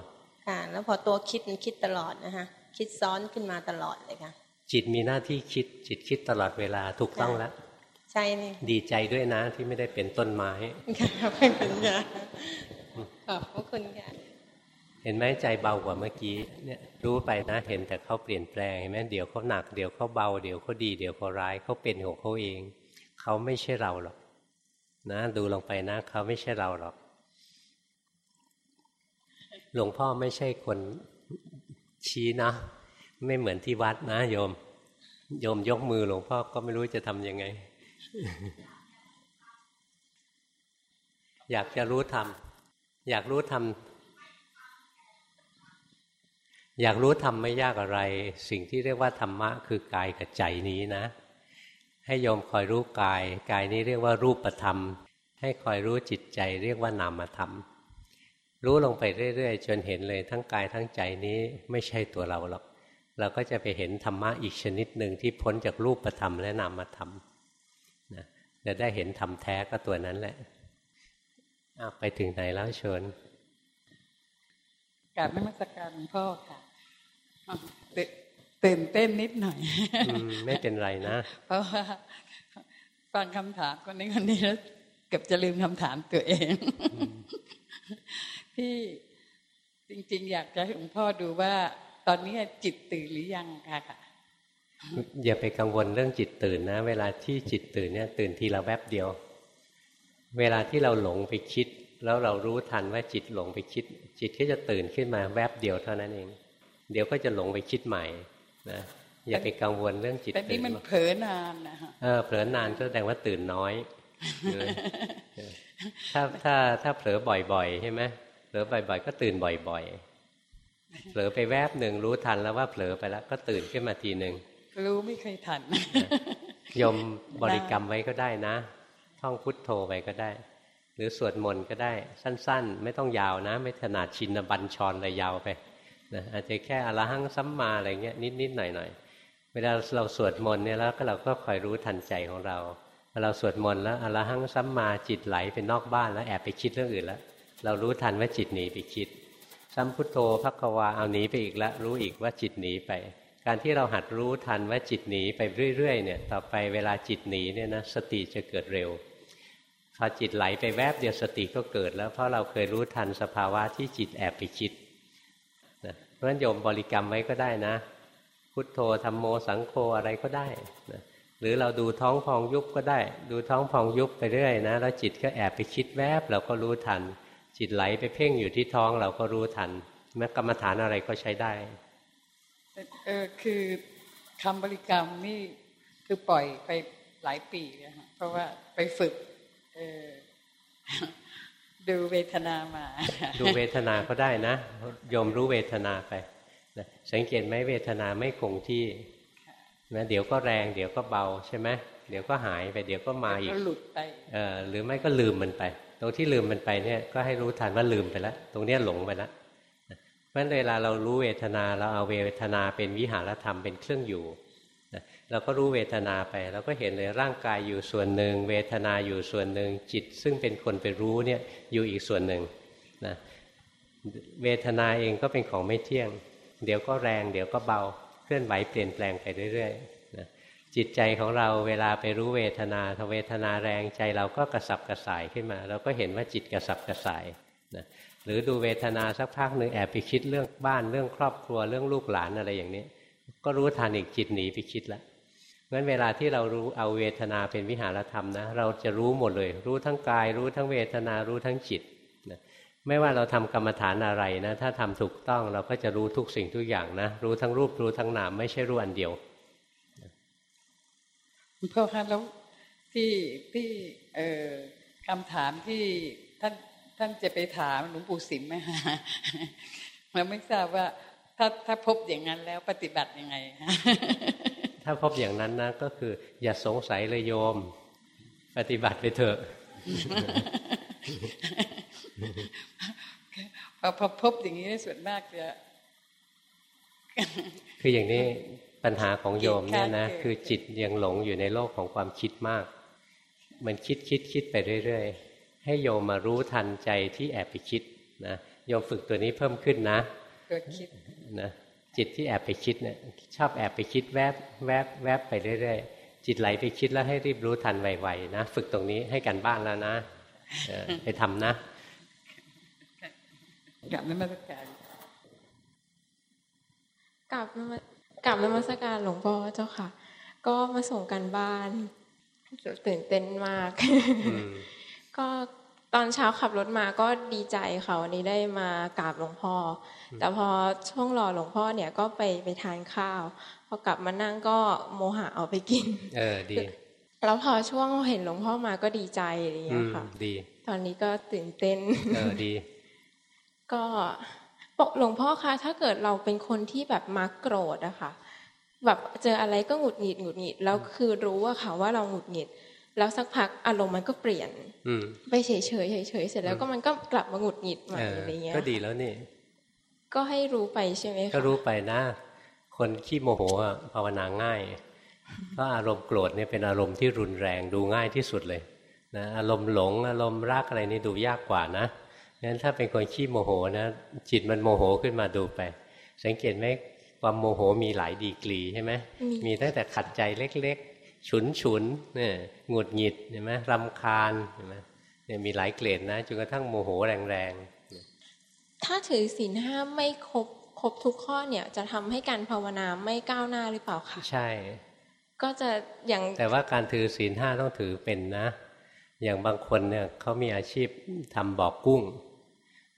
ค่ะ แล้วพอตัวคิดมันคิดตลอดนะคะคิดซ้อนขึ้นมาตลอดเลยค่ะ จิตมีหน้าที่คิด จิตคิดตลอดเวลาถูกต้องแล้วใช่นี่ดีใจด้วยนะที่ไม่ได้เป็นต้นไม้ค่ะไม่เป็นค่ะ ขอบคุณค่ะเห็นไหมใจเบากว่าเมื่อกี้เนี่ยรู้ไปนะเห็นแต่เขาเปลี่ยนแปลงเห็นไหมเดี๋ยวเขาหนักเดี๋ยวเขาเบาเดี๋ยวเขาดีเดี๋ยวเขาร้ายเขาเป็นของเขาเองเขาไม่ใช่เราหรอกนะดูลงไปนะเขาไม่ใช่เราหรอก หลวงพ่อไม่ใช่คนชี้นะ ไม่เหมือนที่วัดนะโยม โยมยกมือหลวงพ่อก็ไม่รู้จะทำยังไง อยากจะรู้ธรรม อยากรู้ธรรมอยากรู้ธรรมไม่ยากอะไร สิ่งที่เรียกว่าธรรมะคือกายกับใจนี้นะ ให้โยมคอยรู้กาย กายนี้เรียกว่ารูปธรรม ให้คอยรู้จิตใจเรียกว่านามธรรม รู้ลงไปเรื่อยๆ จนเห็นเลยทั้งกายทั้งใจนี้ไม่ใช่ตัวเราหรอก เราก็จะไปเห็นธรรมะอีกชนิดหนึ่งที่พ้นจากรูปธรรมและนามธรรมจะได้เห็นธรรมแท้ก็ตัวนั้นแหละ ไปถึงไหนแล้วเชิญการนมัสการพ่อค่ะตื่นเต้นนิดหน่อยไม่เป็นไรนะ เพราะว่าฟังคำถามคนนี้คนนี้แล้วเกือบจะลืมคำถามตัวเอง ที่จริง ๆ อยากจะให้หลวงพ่อดูว่า ตอนนี้จิตตื่นหรือยังค่ะอย่าไปกังวลเรื่องจิตตื่นนะ เวลาที่จิตตื่นเนี่ยตื่นทีละแวบเดียว เวลาที่เราหลงไปคิด แล้วเรารู้ทันว่าจิตหลงไปคิด จิตก็จะตื่นขึ้นมาแวบเดียวเท่านั้นเอง เดี๋ยวก็จะหลงไปคิดใหม่นะอย่าไปกังวลเรื่องจิตแต่นี่มันเผลอนานนะฮะเออเผลอนานก็แสดงว่าตื่นน้อย ถ้าถ้าถ้าเผลอบ่อยๆใช่ไหมเผลอบ่อยๆ ก็ตื่นบ่อยๆเผลอไปแวบหนึ่งรู้ทันแล้วว่าเผลอไปแล้ว ก็ตื่นขึ้นมาทีหนึ่งรู้ไม่เคยทันยมบริกรรมไว้ก็ได้นะ ท่องพุทโธไปก็ได้ หรือสวดมนต์ก็ได้สั้น ๆ ไม่ต้องยาวนะ ไม่ถนาดชินบัญชรอะไรยาวไปนะอาจจะแค่อรหังสัมมาอะไรเงี้ยนิดๆหน่อยๆเวลาเราสวดมนต์เนี่ยแล้วก็เราก็คอยรู้ทันใจของเราพอเราสวดมนต์แล้วอรหังสัมมาจิตไหลไปนอกบ้านแล้วแอบไปคิดเรื่องอื่นแล้วเรารู้ทันว่าจิตหนีไปคิดสัมพุทโธพักวาเอาหนีไปอีกแล้วรู้อีกว่าจิตหนีไป การที่เราหัดรู้ทันว่าจิตหนีไปเรื่อยๆเนี่ย ต่อไปเวลาจิตหนีเนี่ยนะสติจะเกิดเร็ว อจิตไหลไปแวบเดียวสติก็เกิดแล้ว เพราะเราเคยรู้ทันสภาวะที่จิตแอบไปคิดนะเพราะฉะนั้นโยมบริกรรมไว้ก็ได้นะ พุทโธธรรมโมสังโฆอะไรก็ได้นะหรือเราดูท้องพองยุบก็ได้ ดูท้องพองยุบไปเรื่อยนะ แล้วจิตก็แอบไปคิดแวบเราก็รู้ทัน จิตไหลไปเพ่งอยู่ที่ท้องเราก็รู้ทันแม้กรรมฐานอะไรก็ใช้ได้เออคือคำบริกรรมนี่คือปล่อยไปหลายปีนะเพราะว่าไปฝึก ดูเวทนามา ดูเวทนาก็ได้นะยมรู้เวทนาไปนะสังเกตไหมเวทนาไม่คงที่นะเดี๋ยวก็แรง เดี๋ยวก็เบาใช่ไหมเดี๋ยวก็หายไปเดี๋ยวก็มาอีกหลุดไปเออหรือไม่ก็ลืมมันไป ตรงที่ลืมมันไปเนี่ยก็ให้รู้ทันว่าลืมไปแล้วตรงเนี้ยหลงไปแล้วเพราะเวลาเรารู้เวทนาเราเอาเวทนาเป็นวิหารธรรมเป็นเครื่องอยู่ เราก็รู้เวทนาไปเราก็เห็นเลยร่างกายอยู่ส่วนหนึ่ง เวทนาอยู่ส่วนหนึ่ง จิต ซึ่งเป็นคนไปรู้เนี่ยอยู่อีกส่วนหนึ่งนะเวทนาเองก็เป็นของไม่เที่ยง เดี๋ยวก็แรง เดี๋ยวก็เบาเคลื่อนไหวเปลี่ยนแปลงไปเรื่อยๆนะจิตใจของเราเวลาไปรู้เวทนาถ้าเวทนาแรงใจเราก็กระสับกระส่ายขึ้นมา เราก็เห็นว่าจิตกระสับกระส่ายนะหรือดูเวทนาสักพักหนึ่งแอบไปคิดเรื่องบ้านเรื่องครอบครัวเรื่องลูกหลานอะไรอย่างนี้ ก็รู้ทันอีกจิตหนีไปคิดแล้ว งั้นเวลาที่เรารู้เอาเวทนาเป็นวิหารธรรมนะเราจะรู้หมดเลย รู้ทั้งกาย รู้ทั้งเวทนารู้ทั้งจิตนะไม่ว่าเราทำกรรมฐานอะไรนะถ้าทำถูกต้องเราก็จะรู้ทุกสิ่งทุกอย่างนะรู้ทั้งรูปรู้ทั้งนามไม่ใช่รู้อันเดียวพ่อคะแล้วที่ที่เอ่อคำถามที่ท่านท่านจะไปถามหลวงปู่สิมไหมฮะเราไม่ทราบว่าถ้าถ้าพบอย่างนั้นแล้วปฏิบัติยังไงฮะ ถ้าพบอย่างนั้นนะก็คือ อย่าสงสัยเลยโยม ปฏิบัติไปเถอะพอพอพบอย่างนี้ส่วนมากจะคืออย่างนี้ปัญหาของโยมเนี่ยนะคือจิตยังหลงอยู่ในโลกของความคิดมาก มันคิดคิดคิดไปเรื่อยๆ ให้โยมมารู้ทันใจที่แอบไปคิดนะโยมฝึกตัวนี้เพิ่มขึ้นนะตัวคิดนะ จิตที่แอบไปคิดเนี่ยชอบแอบไปคิดแวบแวบแวบไปเรื่อยๆ จิตไหลไปคิดแล้วให้รีบรู้ทันไวๆนะ ฝึกตรงนี้ให้กันบ้านแล้วนะไปทำนะกลับนมัสการกลับนมัสกลับนมัสการหลวงพ่อเจ้าค่ะ ก็มาส่งกันบ้านตื่นเต้นมาก ก็ ตอนเช้าขับรถมาก็ดีใจค่ะวันนี้ได้มากราบหลวงพ่อ แต่พอช่วงรอหลวงพ่อเนี่ยก็ไปไปทานข้าว พอกลับมานั่งก็โมหะเอาไปกิน เออดี แล้วพอช่วงเห็นหลวงพ่อมาก็ดีใจอะไรอย่างเงี้ยค่ะดี ตอนนี้ก็ตื่นเต้น เออดี ก็บอกหลวงพ่อคะถ้าเกิดเราเป็นคนที่แบบมักโกรธอะค่ะ แบบเจออะไรก็หงุดหงิดหงุดหงิดแล้วคือรู้ว่าค่ะว่าเราหงุดหงิด แล้วสักพักอารมณ์มันก็เปลี่ยนไปเฉยเฉยเฉยเสร็จแล้วก็มันก็กลับมาหงุดหงิดใหม่อะไรเงี้ยก็ดีแล้วนี่ก็ให้รู้ไปใช่ไหมคะก็รู้ไปนะ คนขี้โมโหภาวนาง่ายเพราะอารมณ์โกรธเนี่ยเป็นอารมณ์ที่รุนแรงดูง่ายที่สุดเลยนะอารมณ์หลง อารมณ์รักอะไรนี่ดูยากกว่านะงั้นถ้าเป็นคนขี้โมโหนะจิตมันโมโหขึ้นมาดูไป สังเกตไหมความโมโหมีหลายดีกรีใช่ไหมมีตั้งแต่ขัดใจเล็ก ฉุนฉุนเนี่ยหงุดหงิดเห็นไหมรำคาญเห็นไหมเนี่ยมีหลายเกรดนะจนกระทั่งโมโหแรงๆถ้าถือศีลห้าไม่ครบครบทุกข้อเนี่ยจะทำให้การภาวนาไม่ก้าวหน้าหรือเปล่าคะใช่ ก็จะอย่างแต่ว่าการถือศีลห้าต้องถือเป็นนะ อย่างบางคนเนี่ยเขามีอาชีพทำบอกกุ้ง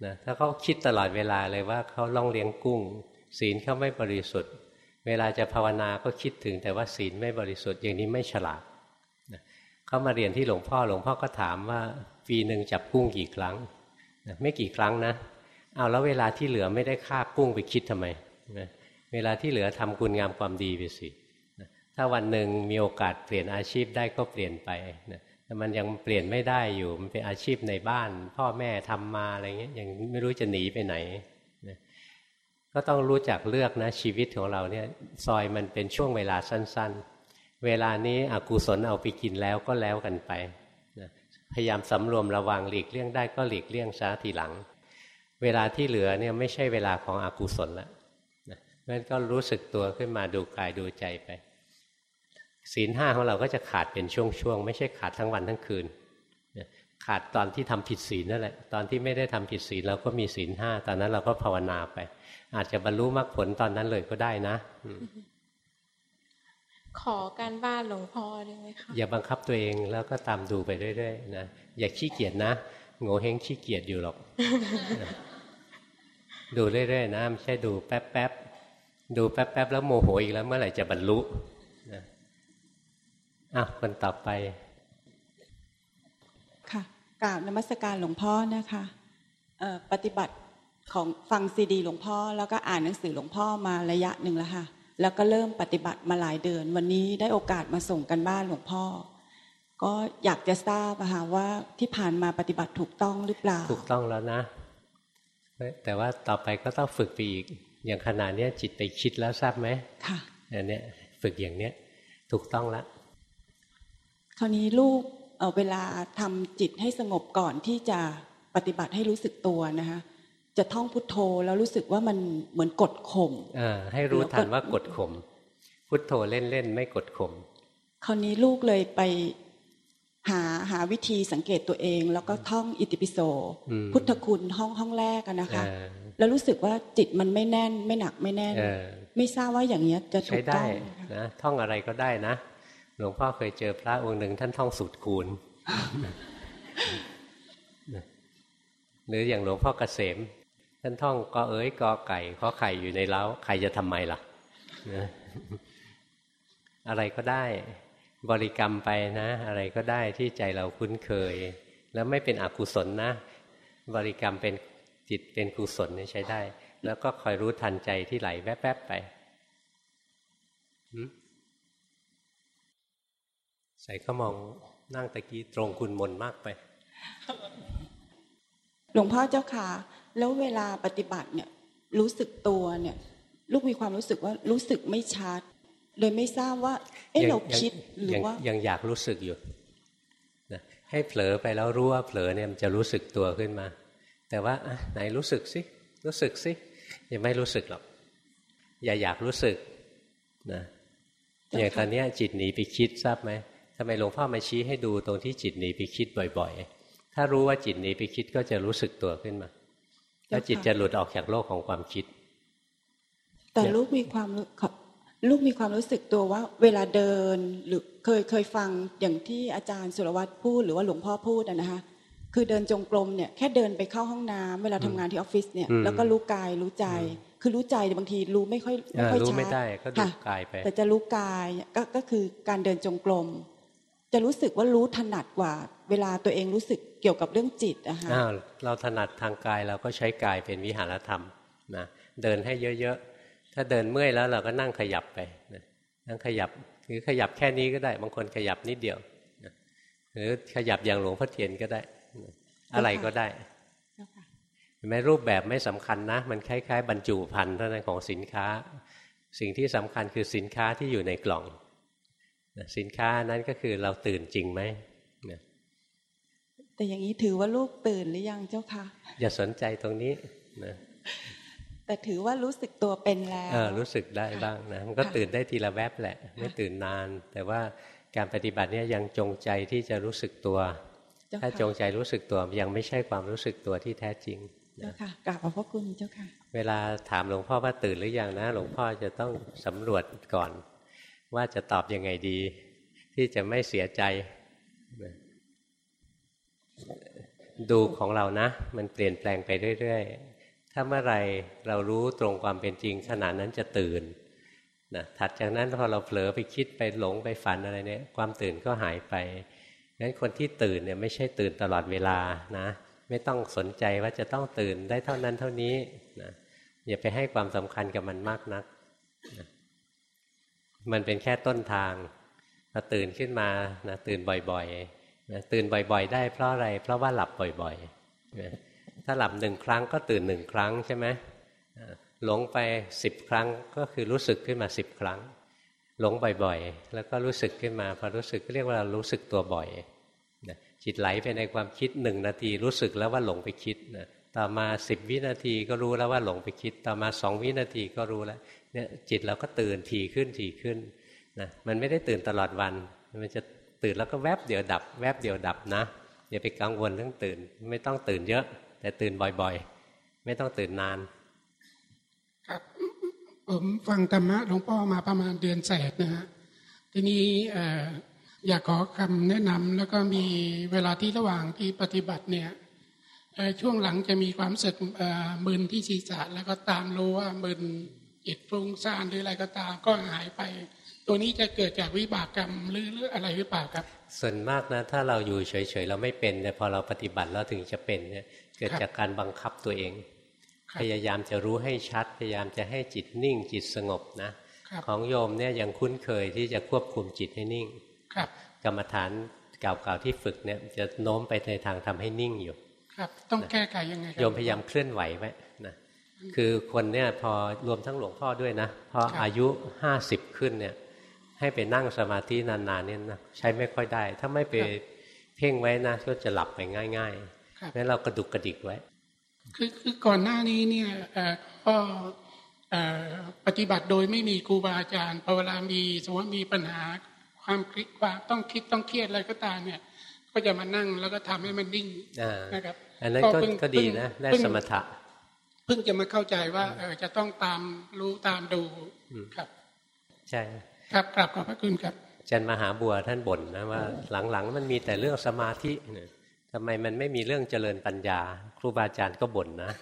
นะถ้าเขาคิดตลอดเวลาเลยว่าเขาล่องเลี้ยงกุ้ง ศีลเขาไม่บริสุทธิ์ เวลาจะภาวนาก็คิดถึงแต่ว่าศีลไม่บริสุทธิ์อย่างนี้ไม่ฉลาดเขามาเรียนที่หลวงพ่อหลวงพ่อก็ถามว่าปีหนึ่งจับกุ้งกี่ครั้งไม่กี่ครั้งนะ เอาแล้วเวลาที่เหลือไม่ได้ฆ่ากุ้งไปคิดทำไมเวลาที่เหลือทำคุณงามความดีไปสิถ้าวันหนึ่งมีโอกาสเปลี่ยนอาชีพได้ก็เปลี่ยนไปแต่มันยังเปลี่ยนไม่ได้อยู่มันเป็นอาชีพในบ้าน พ่อแม่ทำมาอะไรเงี้ยยังไม่รู้จะหนีไปไหน ก็ต้องรู้จักเลือกนะชีวิตของเราเนี่ยซอยมันเป็นช่วงเวลาสั้น ๆ เวลานี้อกุศลเอาไปกินแล้วก็แล้วกันไปนะพยายามสำรวมระวังหลีกเลี่ยงได้ก็หลีกเลี่ยงซะทีหลัง เวลาที่เหลือเนี่ยไม่ใช่เวลาของอกุศลแล้วนะนั้นก็รู้สึกตัวขึ้นมาดูกายดูใจไปศีลห้าของเราก็จะขาดเป็นช่วงๆไม่ใช่ขาดทั้งวันทั้งคืน ขาดตอนที่ทำผิดศีลนั่นแหละ ตอนที่ไม่ได้ทำผิดศีลเราก็มีศีลห้าตอนนั้นเราก็ภาวนาไป อาจจะบรรลุมรรคผลตอนนั้นเลยก็ได้นะ ขอการบ้านหลวงพ่อได้ไหมคะอย่าบังคับตัวเองแล้วก็ตามดูไปเรื่อยๆนะอย่าขี้เกียจนะโง่เฮงขี้เกียจอยู่หรอก ดูเรื่อยๆนะไม่ใช่ดูแป๊บๆดูแป๊บๆแล้วโมโหอีกแล้วเมื่อไหร่จะบรรลุนะอะคนต่อไปค่ะ กราบนมัสการหลวงพ่อนะคะปฏิบัติของฟังซีดีหลวงพ่อ แล้วก็อ่านหนังสือหลวงพ่อมาระยะหนึ่งแล้วค่ะ แล้วก็เริ่มปฏิบัติมาหลายเดือน วันนี้ได้โอกาสมาส่งกันบ้านหลวงพ่อ ก็อยากจะทราบค่ะว่าที่ผ่านมาปฏิบัติถูกต้องหรือเปล่า ถูกต้องแล้วนะ แต่ว่าต่อไปก็ต้องฝึกไปอีก อย่างขนาดนี้จิตไปคิดแล้วทราบไหมค่ะอันนี้ฝึกอย่างเนี้ยถูกต้องแล้วคราวนี้ลูก เอาเวลาทำจิตให้สงบก่อนที่จะปฏิบัติให้รู้สึกตัวนะคะจะท่องพุทโธแล้วรู้สึกว่ามันเหมือนกดข่มให้รู้ทันว่ากดข่มพุทโธเล่นๆไม่กดข่มคราวนี้ลูกเลยไปหาหาวิธีสังเกตตัวเอง แล้วก็ท่องอิติปิโสพุทธคุณห้องห้องแรกนะคะ แล้วรู้สึกว่าจิตมันไม่แน่น ไม่หนักไม่แน่น ไม่ทราบว่าอย่างเนี้ยจะถูกต้องนะท่องอะไรก็ได้นะ หลวงพ่อเคยเจอพระองค์หนึ่งท่านท่องสูตรคูณหรืออย่างหลวงพ่อเกษมท่านท่องกอเอ๋ยกอไก่ขอไข่อยู่ในเล้าใครจะทำไมล่ะอะไรก็ได้บริกรรมไปนะ อะไรก็ได้ที่ใจเราคุ้นเคย แล้วไม่เป็นอกุศลนะ บริกรรมเป็นจิตเป็นกุศลนี่ใช้ได้ แล้วก็คอยรู้ทันใจที่ไหลแวบๆไป ใส่ก็มองนั่งตะกี้ตรงคุณมนมากไป หลวงพ่อเจ้าค่ะ แล้วเวลาปฏิบัติเนี่ย รู้สึกตัวเนี่ย ลูกมีความรู้สึกว่ารู้สึกไม่ชัดเลยไม่ทราบว่า เอ๊ะเราคิดหรือว่ายังอยากรู้สึกอยู่นะให้เผลอไปแล้วรู้ว่าเผลอเนี่ยมันจะรู้สึกตัวขึ้นมา แต่ว่าไหนรู้สึกสิรู้สึกสิยังไม่รู้สึกหรอกอย่าอยากรู้สึกนะอย่างตอนนี้จิตหนีไปคิดทราบไหม ทำไมหลวงพ่อมาชี้ให้ดูตรงที่จิตหนีไปคิดบ่อย ๆ ถ้ารู้ว่าจิตหนีไปคิดก็จะรู้สึกตัวขึ้นมา แล้วจิตจะหลุดออกจากโลกของความคิด แต่ลูกมีความลูกมีความรู้สึกตัวว่า เวลาเดินหรือเคยเคยฟังอย่างที่อาจารย์สุรวัตรพูดหรือว่าหลวงพ่อพูดนะคะคือเดินจงกรมเนี่ยแค่เดินไปเข้าห้องน้ำเวลาทำงานที่ออฟฟิศเนี่ยแล้วก็รู้กายรู้ใจ คือรู้ใจบางทีรู้ไม่ค่อยไม่ค่อยชัดรู้ไม่ได้ก็ดูกายไป แต่จะรู้กายก็ก็คือการเดินจงกรม จะรู้สึกว่ารู้ถนัดกว่า เวลาตัวเองรู้สึกเกี่ยวกับเรื่องจิตอะคะเราถนัดทางกายเราก็ใช้กายเป็นวิหารธรรมนะเดินให้เยอะถ้าเดินเมื่อยแล้วเราก็นั่งขยับไปนั่งขยับหรือขยับแค่นี้ก็ได้ บางคนขยับนิดเดียวหรือขยับอย่างหลวงพ่อเทียนก็ได้อะไรก็ได้เห็นไหมรูปแบบไม่สำคัญนะ มันคล้ายๆ บรรจุภัณฑ์เท่านั้นของสินค้า สิ่งที่สำคัญคือสินค้าที่อยู่ในกล่อง สินค้านั้นก็คือเราตื่นจริงไหมแต่อย่างนี้ถือว่าลูกตื่นหรือยังเจ้าคะอย่าสนใจตรงนี้นะแต่ถือว่ารู้สึกตัวเป็นแล้วเออรู้สึกได้บ้างนะมันก็ตื่นได้ทีละแวบแหละ ไม่ตื่นนาน แต่ว่าการปฏิบัติเนี่ยยังจงใจที่จะรู้สึกตัว ถ้าจงใจรู้สึกตัวยังไม่ใช่ความรู้สึกตัวที่แท้จริงเจ้าค่ะกราบขอบพระคุณเจ้าค่ะ เวลาถามหลวงพ่อว่าตื่นหรือยังนะ หลวงพ่อจะต้องสำรวจก่อน ว่าจะตอบยังไงดี ที่จะไม่เสียใจ ดูของเรานะ มันเปลี่ยนแปลงไปเรื่อยๆ ถ้าเมื่อไรเรารู้ตรงความเป็นจริงขณะนั้นจะตื่นนะถัดจากนั้นพอเราเผลอไปคิดไปหลงไปฝันอะไรเนี่ย ความตื่นก็หายไปงั้นคนที่ตื่นเนี่ยไม่ใช่ตื่นตลอดเวลานะ ไม่ต้องสนใจว่าจะต้องตื่นได้เท่านั้นเท่านี้นะอย่าไปให้ความสำคัญกับมันมากนักนะ มันเป็นแค่ต้นทางพอตื่นขึ้นมานะตื่นบ่อยๆนะตื่นบ่อยๆ ได้เพราะอะไร เพราะว่าหลับบ่อยๆถ้าหลับหนึ่งครั้งก็ตื่นหนึ่งครั้งใช่ไหมหลงไปสิบครั้งก็คือรู้สึกขึ้นมาสิบครั้ง หลงบ่อยๆ แล้วก็รู้สึกขึ้นมาพอรู้สึกก็เรียกว่ารู้สึกตัวบ่อยจิตไหลไปในความคิดหนึ่งนาทีรู้สึกแล้วว่าหลงไปคิดนะต่อมาสิบวินาทีก็รู้แล้วว่าหลงไปคิด ต่อมาสองวินาทีก็รู้แล้ว เนี่ยจิตเราก็ตื่นถี่ขึ้นถี่ขึ้นนะมันไม่ได้ตื่นตลอดวัน มันจะตื่นแล้วก็แวบเดียวดับ แวบเดียวดับนะอย่าไปกังวลเรื่องตื่น ไม่ต้องตื่นเยอะ แต่ตื่นบ่อยๆ ไม่ต้องตื่นนาน ครับ ผมฟังธรรมะหลวงพ่อมาประมาณเดือนแสดนะฮะทีนี้อยากขอคำแนะนำแล้วก็มีเวลาที่ระหว่างที่ปฏิบัติเนี่ยช่วงหลังจะมีความสึกมึนที่ศีรษะแล้วก็ตามรู้ว่ามึน จิตฟุ้งซ่านหรืออะไรก็ตามก็หายไป ตัวนี้จะเกิดจากวิบากกรรมหรืออะไรหรือเปล่าครับ ส่วนมากนะถ้าเราอยู่เฉยๆเราไม่เป็นแต่พอเราปฏิบัติแล้วถึงจะเป็นเนี่ยเกิดจากการบังคับตัวเอง พยายามจะรู้ให้ชัด พยายามจะให้จิตนิ่งจิตสงบนะของโยมเนี่ยยังคุ้นเคยที่จะควบคุมจิตให้นิ่งกรรมฐานเก่าๆที่ฝึกเนี่ยจะโน้มไปในทางทำให้นิ่งอยู่ ครับ ต้องแก้ไขยังไงโยมพยายามเคลื่อนไหวไว้นะ คือคนเนี่ยพอรวมทั้งหลวงพ่อด้วยนะพออายุห้าสิบขึ้นเนี่ย ให้ไปนั่งสมาธินานๆเนี่ยนะใช้ไม่ค่อยได้ ถ้าไม่ไปเพ่งไว้นะก็จะหลับไปง่ายๆงั้นเรากระดุกกระดิกไว้ คือคือก่อนหน้านี้เนี่ยก็ปฏิบัติโดยไม่มีครูบาอาจารย์พอเวลามีสมมติมีปัญหาความคิดความต้องคิดต้องเครียดอะไรก็ตามเนี่ย ก็จะมานั่งแล้วก็ทำให้มันนิ่งนะครับอันนั้นก็ดีนะได้สมถะ เพิ่งจะมาเข้าใจว่าเออจะต้องตามรู้ตามดูครับใช่ครับกลับขอบพระคุณครับจันมหาบัวท่านบ่นนะว่า หลังๆ มันมีแต่เรื่องสมาธิเนี่ยทำไมมันไม่มีเรื่องเจริญปัญญา ครูบาอาจารย์ก็บ่นนะ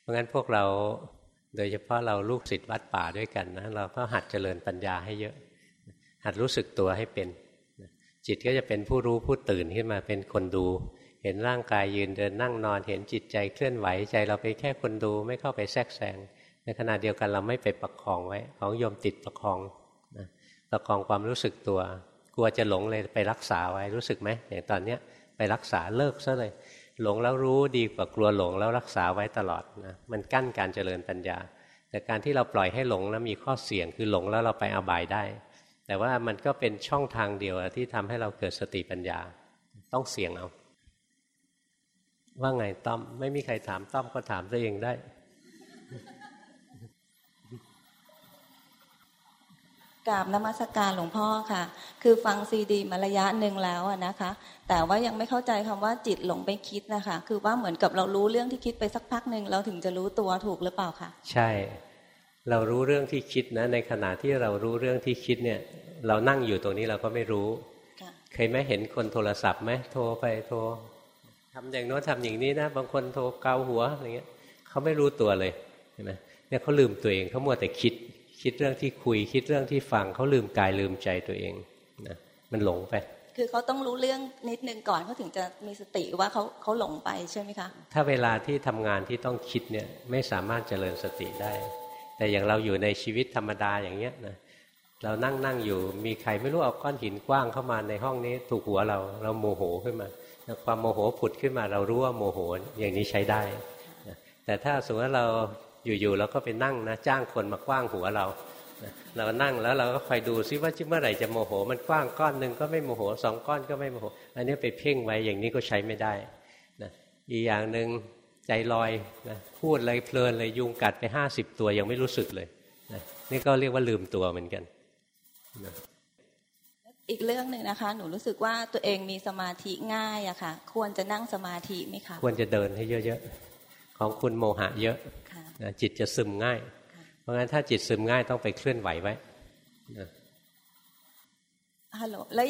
เพราะงั้นพวกเราโดยเฉพาะเราลูกศิษย์วัดป่าด้วยกันนะเราก็หัดเจริญปัญญาให้เยอะ หัดรู้สึกตัวให้เป็น จิตก็จะเป็นผู้รู้ผู้ตื่นขึ้นมาเป็นคนดู เห็นร่างกายยืนเดินนั่งนอน เห็นจิตใจเคลื่อนไหวใจเราไปแค่คนดูไม่เข้าไปแทรกแซงในขณะเดียวกันเราไม่ไปประคองไว้ ของโยมติดประคองนะประคองความรู้สึกตัว กลัวจะหลงเลยไปรักษาไว้รู้สึกไหมอย่างตอนเนี้ยไปรักษาเลิกซะเลย หลงแล้วรู้ดีกว่ากลัวหลงแล้วรักษาไว้ตลอดนะมันกั้นการเจริญปัญญา แต่การที่เราปล่อยให้หลงแล้วมีข้อเสี่ยงคือหลงแล้วเราไปอบายได้ แต่ว่ามันก็เป็นช่องทางเดียวที่ทำให้เราเกิดสติปัญญาต้องเสี่ยงเอา ว่าไงต้อม ไม่มีใครถามต้อมก็ถามตัวเองได้ กราบนมัสการหลวงพ่อค่ะ คือฟังซีดีมาระยะหนึ่งแล้วนะคะ แต่ว่ายังไม่เข้าใจคำว่าจิตหลงไปคิดนะคะ คือว่าเหมือนกับเรารู้เรื่องที่คิดไปสักพักหนึ่งเราถึงจะรู้ตัวถูกหรือเปล่าคะใช่ เรารู้เรื่องที่คิดนะ ในขณะที่เรารู้เรื่องที่คิดเนี่ย เรานั่งอยู่ตรงนี้เราก็ไม่รู้เคยไหมเห็นคนโทรศัพท์ไหมโทรไปโทร ทำอย่างโน้นทำอย่างนี้นะบางคนโทรเกาหัวอะไรเงี้ยเขาไม่รู้ตัวเลยเห็นไหมเนี่ยเขาลืมตัวเองเขามัวแต่คิด คิดเรื่องที่คุยคิดเรื่องที่ฟังเขาลืมกายลืมใจตัวเองนะมันหลงไป คือเขาต้องรู้เรื่องนิดนึงก่อนเขาถึงจะมีสติว่าเขาเขาหลงไปใช่ไหมคะ ถ้าเวลาที่ทำงานที่ต้องคิดเนี่ยไม่สามารถเจริญสติได้ แต่อย่างเราอยู่ในชีวิตธรรมดาอย่างเงี้ยนะเรานั่งนั่งอยู่มีใครไม่รู้เอาก้อนหินกว้างเข้ามาในห้องนี้ถูกหัวเราเราโมโหขึ้นมา ความโมโหผุดขึ้นมาเรารู้ว่าโมโหอย่างนี้ใช้ได้ แต่ถ้าสมมติเราอยู่ๆเราก็ไปนั่งนะจ้างคนมากว้างหัวเรา เรานั่งแล้วเราก็คอยดูซิว่าเมื่อไหร่จะโมโห มันกว้างก้อนหนึ่งก็ไม่โมโหสองก้อนก็ไม่โมโห อันนี้ไปเพ่งไว้อย่างนี้ก็ใช้ไม่ได้นะอีกอย่างหนึ่งใจลอยนะพูดอะไรเพลินเลยยุงกัดไปห้าสิบตัวยังไม่รู้สึกเลยนะนี่ก็เรียกว่าลืมตัวเหมือนกันนะ อีกเรื่องหนึ่งนะคะ หนูรู้สึกว่าตัวเองมีสมาธิง่ายอะค่ะ ควรจะนั่งสมาธิไหมคะควรจะเดินให้เยอะๆของคุณโมหะเยอะนะจิตจะซึมง่าย เพราะงั้นถ้าจิตซึมง่ายต้องไปเคลื่อนไหวไว้ฮัลโหลแล้ว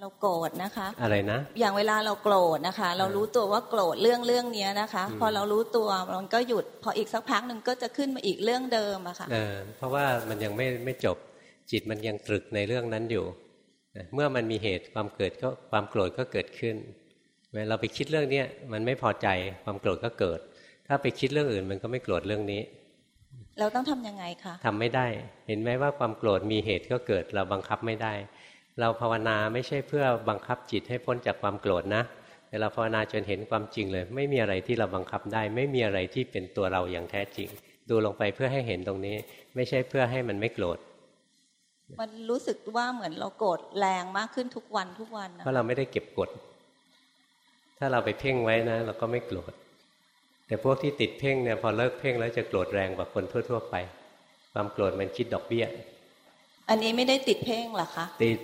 เราโกรธนะคะ อะไรนะ อย่างเวลาเราโกรธนะคะ เรารู้ตัวว่าโกรธเรื่องเรื่องนี้นะคะ พอเรารู้ตัวมันก็หยุด พออีกสักพักหนึ่งก็จะขึ้นมาอีกเรื่องเดิมอะค่ะเออเพราะว่ามันยังไม่ไม่จบจิตมันยังตรึกในเรื่องนั้นอยู่ เมื่อมันมีเหตุความเกิดก็ความโกรธก็เกิดขึ้นเวลาเราไปคิดเรื่องเนี้ยมันไม่พอใจความโกรธก็เกิด ถ้าไปคิดเรื่องอื่นมันก็ไม่โกรธเรื่องนี้ เราต้องทํำยังไงคะทำไม่ได้ เห็นไหมว่าความโกรธมีเหตุก็เกิดเราบังคับไม่ได้ เราภาวนาไม่ใช่เพื่อบังคับจิตให้พ้นจากความโกรธนะแต่เราภาวนาจนเห็นความจริงเลย ไม่มีอะไรที่เราบังคับได้ ไม่มีอะไรที่เป็นตัวเราอย่างแท้จริง ดูลงไปเพื่อให้เห็นตรงนี้ ไม่ใช่เพื่อให้มันไม่โกรธ มันรู้สึกว่าเหมือนเราโกรธแรงมากขึ้นทุกวันทุกวันเพราะเราไม่ได้เก็บกด ถ้าเราไปเพ่งไว้นะ เราก็ไม่โกรธแต่พวกที่ติดเพ่งเนี่ยพอเลิกเพ่งแล้วจะโกรธแรงกว่าคนทั่ว ๆ ไป ความโกรธมันคิดดอกเบี้ย อันนี้ไม่ได้ติดเพ่งหรอคะติด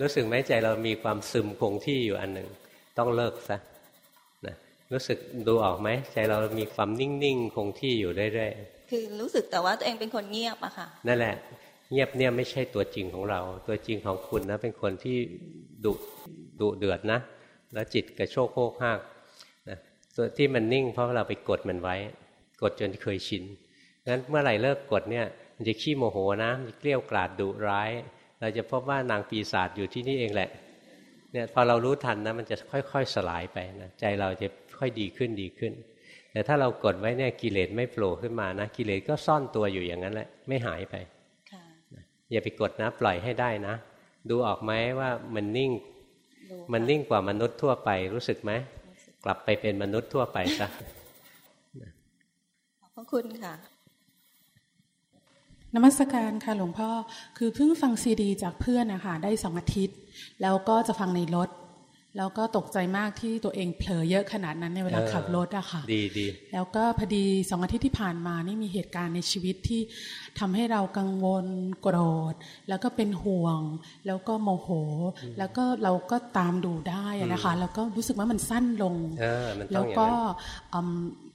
รู้สึกไหมใจเรามีความซึมคงที่อยู่อันหนึ่งต้องเลิกซะนะรู้สึกดูออกไหมใจเรามีความนิ่งๆคงที่อยู่เรื่อยๆ คือรู้สึกแต่ว่าตัวเองเป็นคนเงียบอะค่ะ นั่นแหละ เงียบเนี่ยไม่ใช่ตัวจริงของเรา ตัวจริงของคุณนะเป็นคนที่ดุดุเดือดนะ แล้วจิตกระโชกโคกหักตัวที่มันนิ่งเพราะเราไปกดมันไว้ กดจนเคยชินงั้นเมื่อไหร่เลิกกดเนี่ยมันจะขี้โมโหนะมันเกลี้ยวกล่อดดุร้าย เราจะพบว่านางปีศาจอยู่ที่นี่เองแหละเนี่ยพอเรารู้ทันนะมันจะค่อย ๆ สลายไปนะใจเราจะค่อยดีขึ้นดีขึ้น แต่ถ้าเรากดไว้เนี่ยกิเลสไม่โผล่ขึ้นมานะกิเลสก็ซ่อนตัวอยู่อย่างนั้นแหละไม่หายไปอย่าไปกดนะปล่อยให้ได้นะ ดูออกไหมว่ามันนิ่ง มันนิ่งกว่ามนุษย์ทั่วไปรู้สึกไหมกลับไปเป็นมนุษย์ทั่วไปซะขอบพระคุณค่ะนมัสการค่ะหลวงพ่อคือเพิ่งฟังซีดี จากเพื่อนนะคะได้สองอาทิตย์ แล้วก็จะฟังในรถ แล้วก็ตกใจมากที่ตัวเองเผลอเยอะขนาดนั้นในเวลาขับรถอะค่ะ ดีดีแล้วก็พอดีสองอาทิตย์ที่ผ่านมานี่มีเหตุการณ์ในชีวิตที่ทำให้เรากังวลโกรธ แล้วก็เป็นห่วง แล้วก็โมโห แล้วก็เราก็ตามดูได้นะคะ แล้วก็รู้สึกว่ามันสั้นลง แล้วก็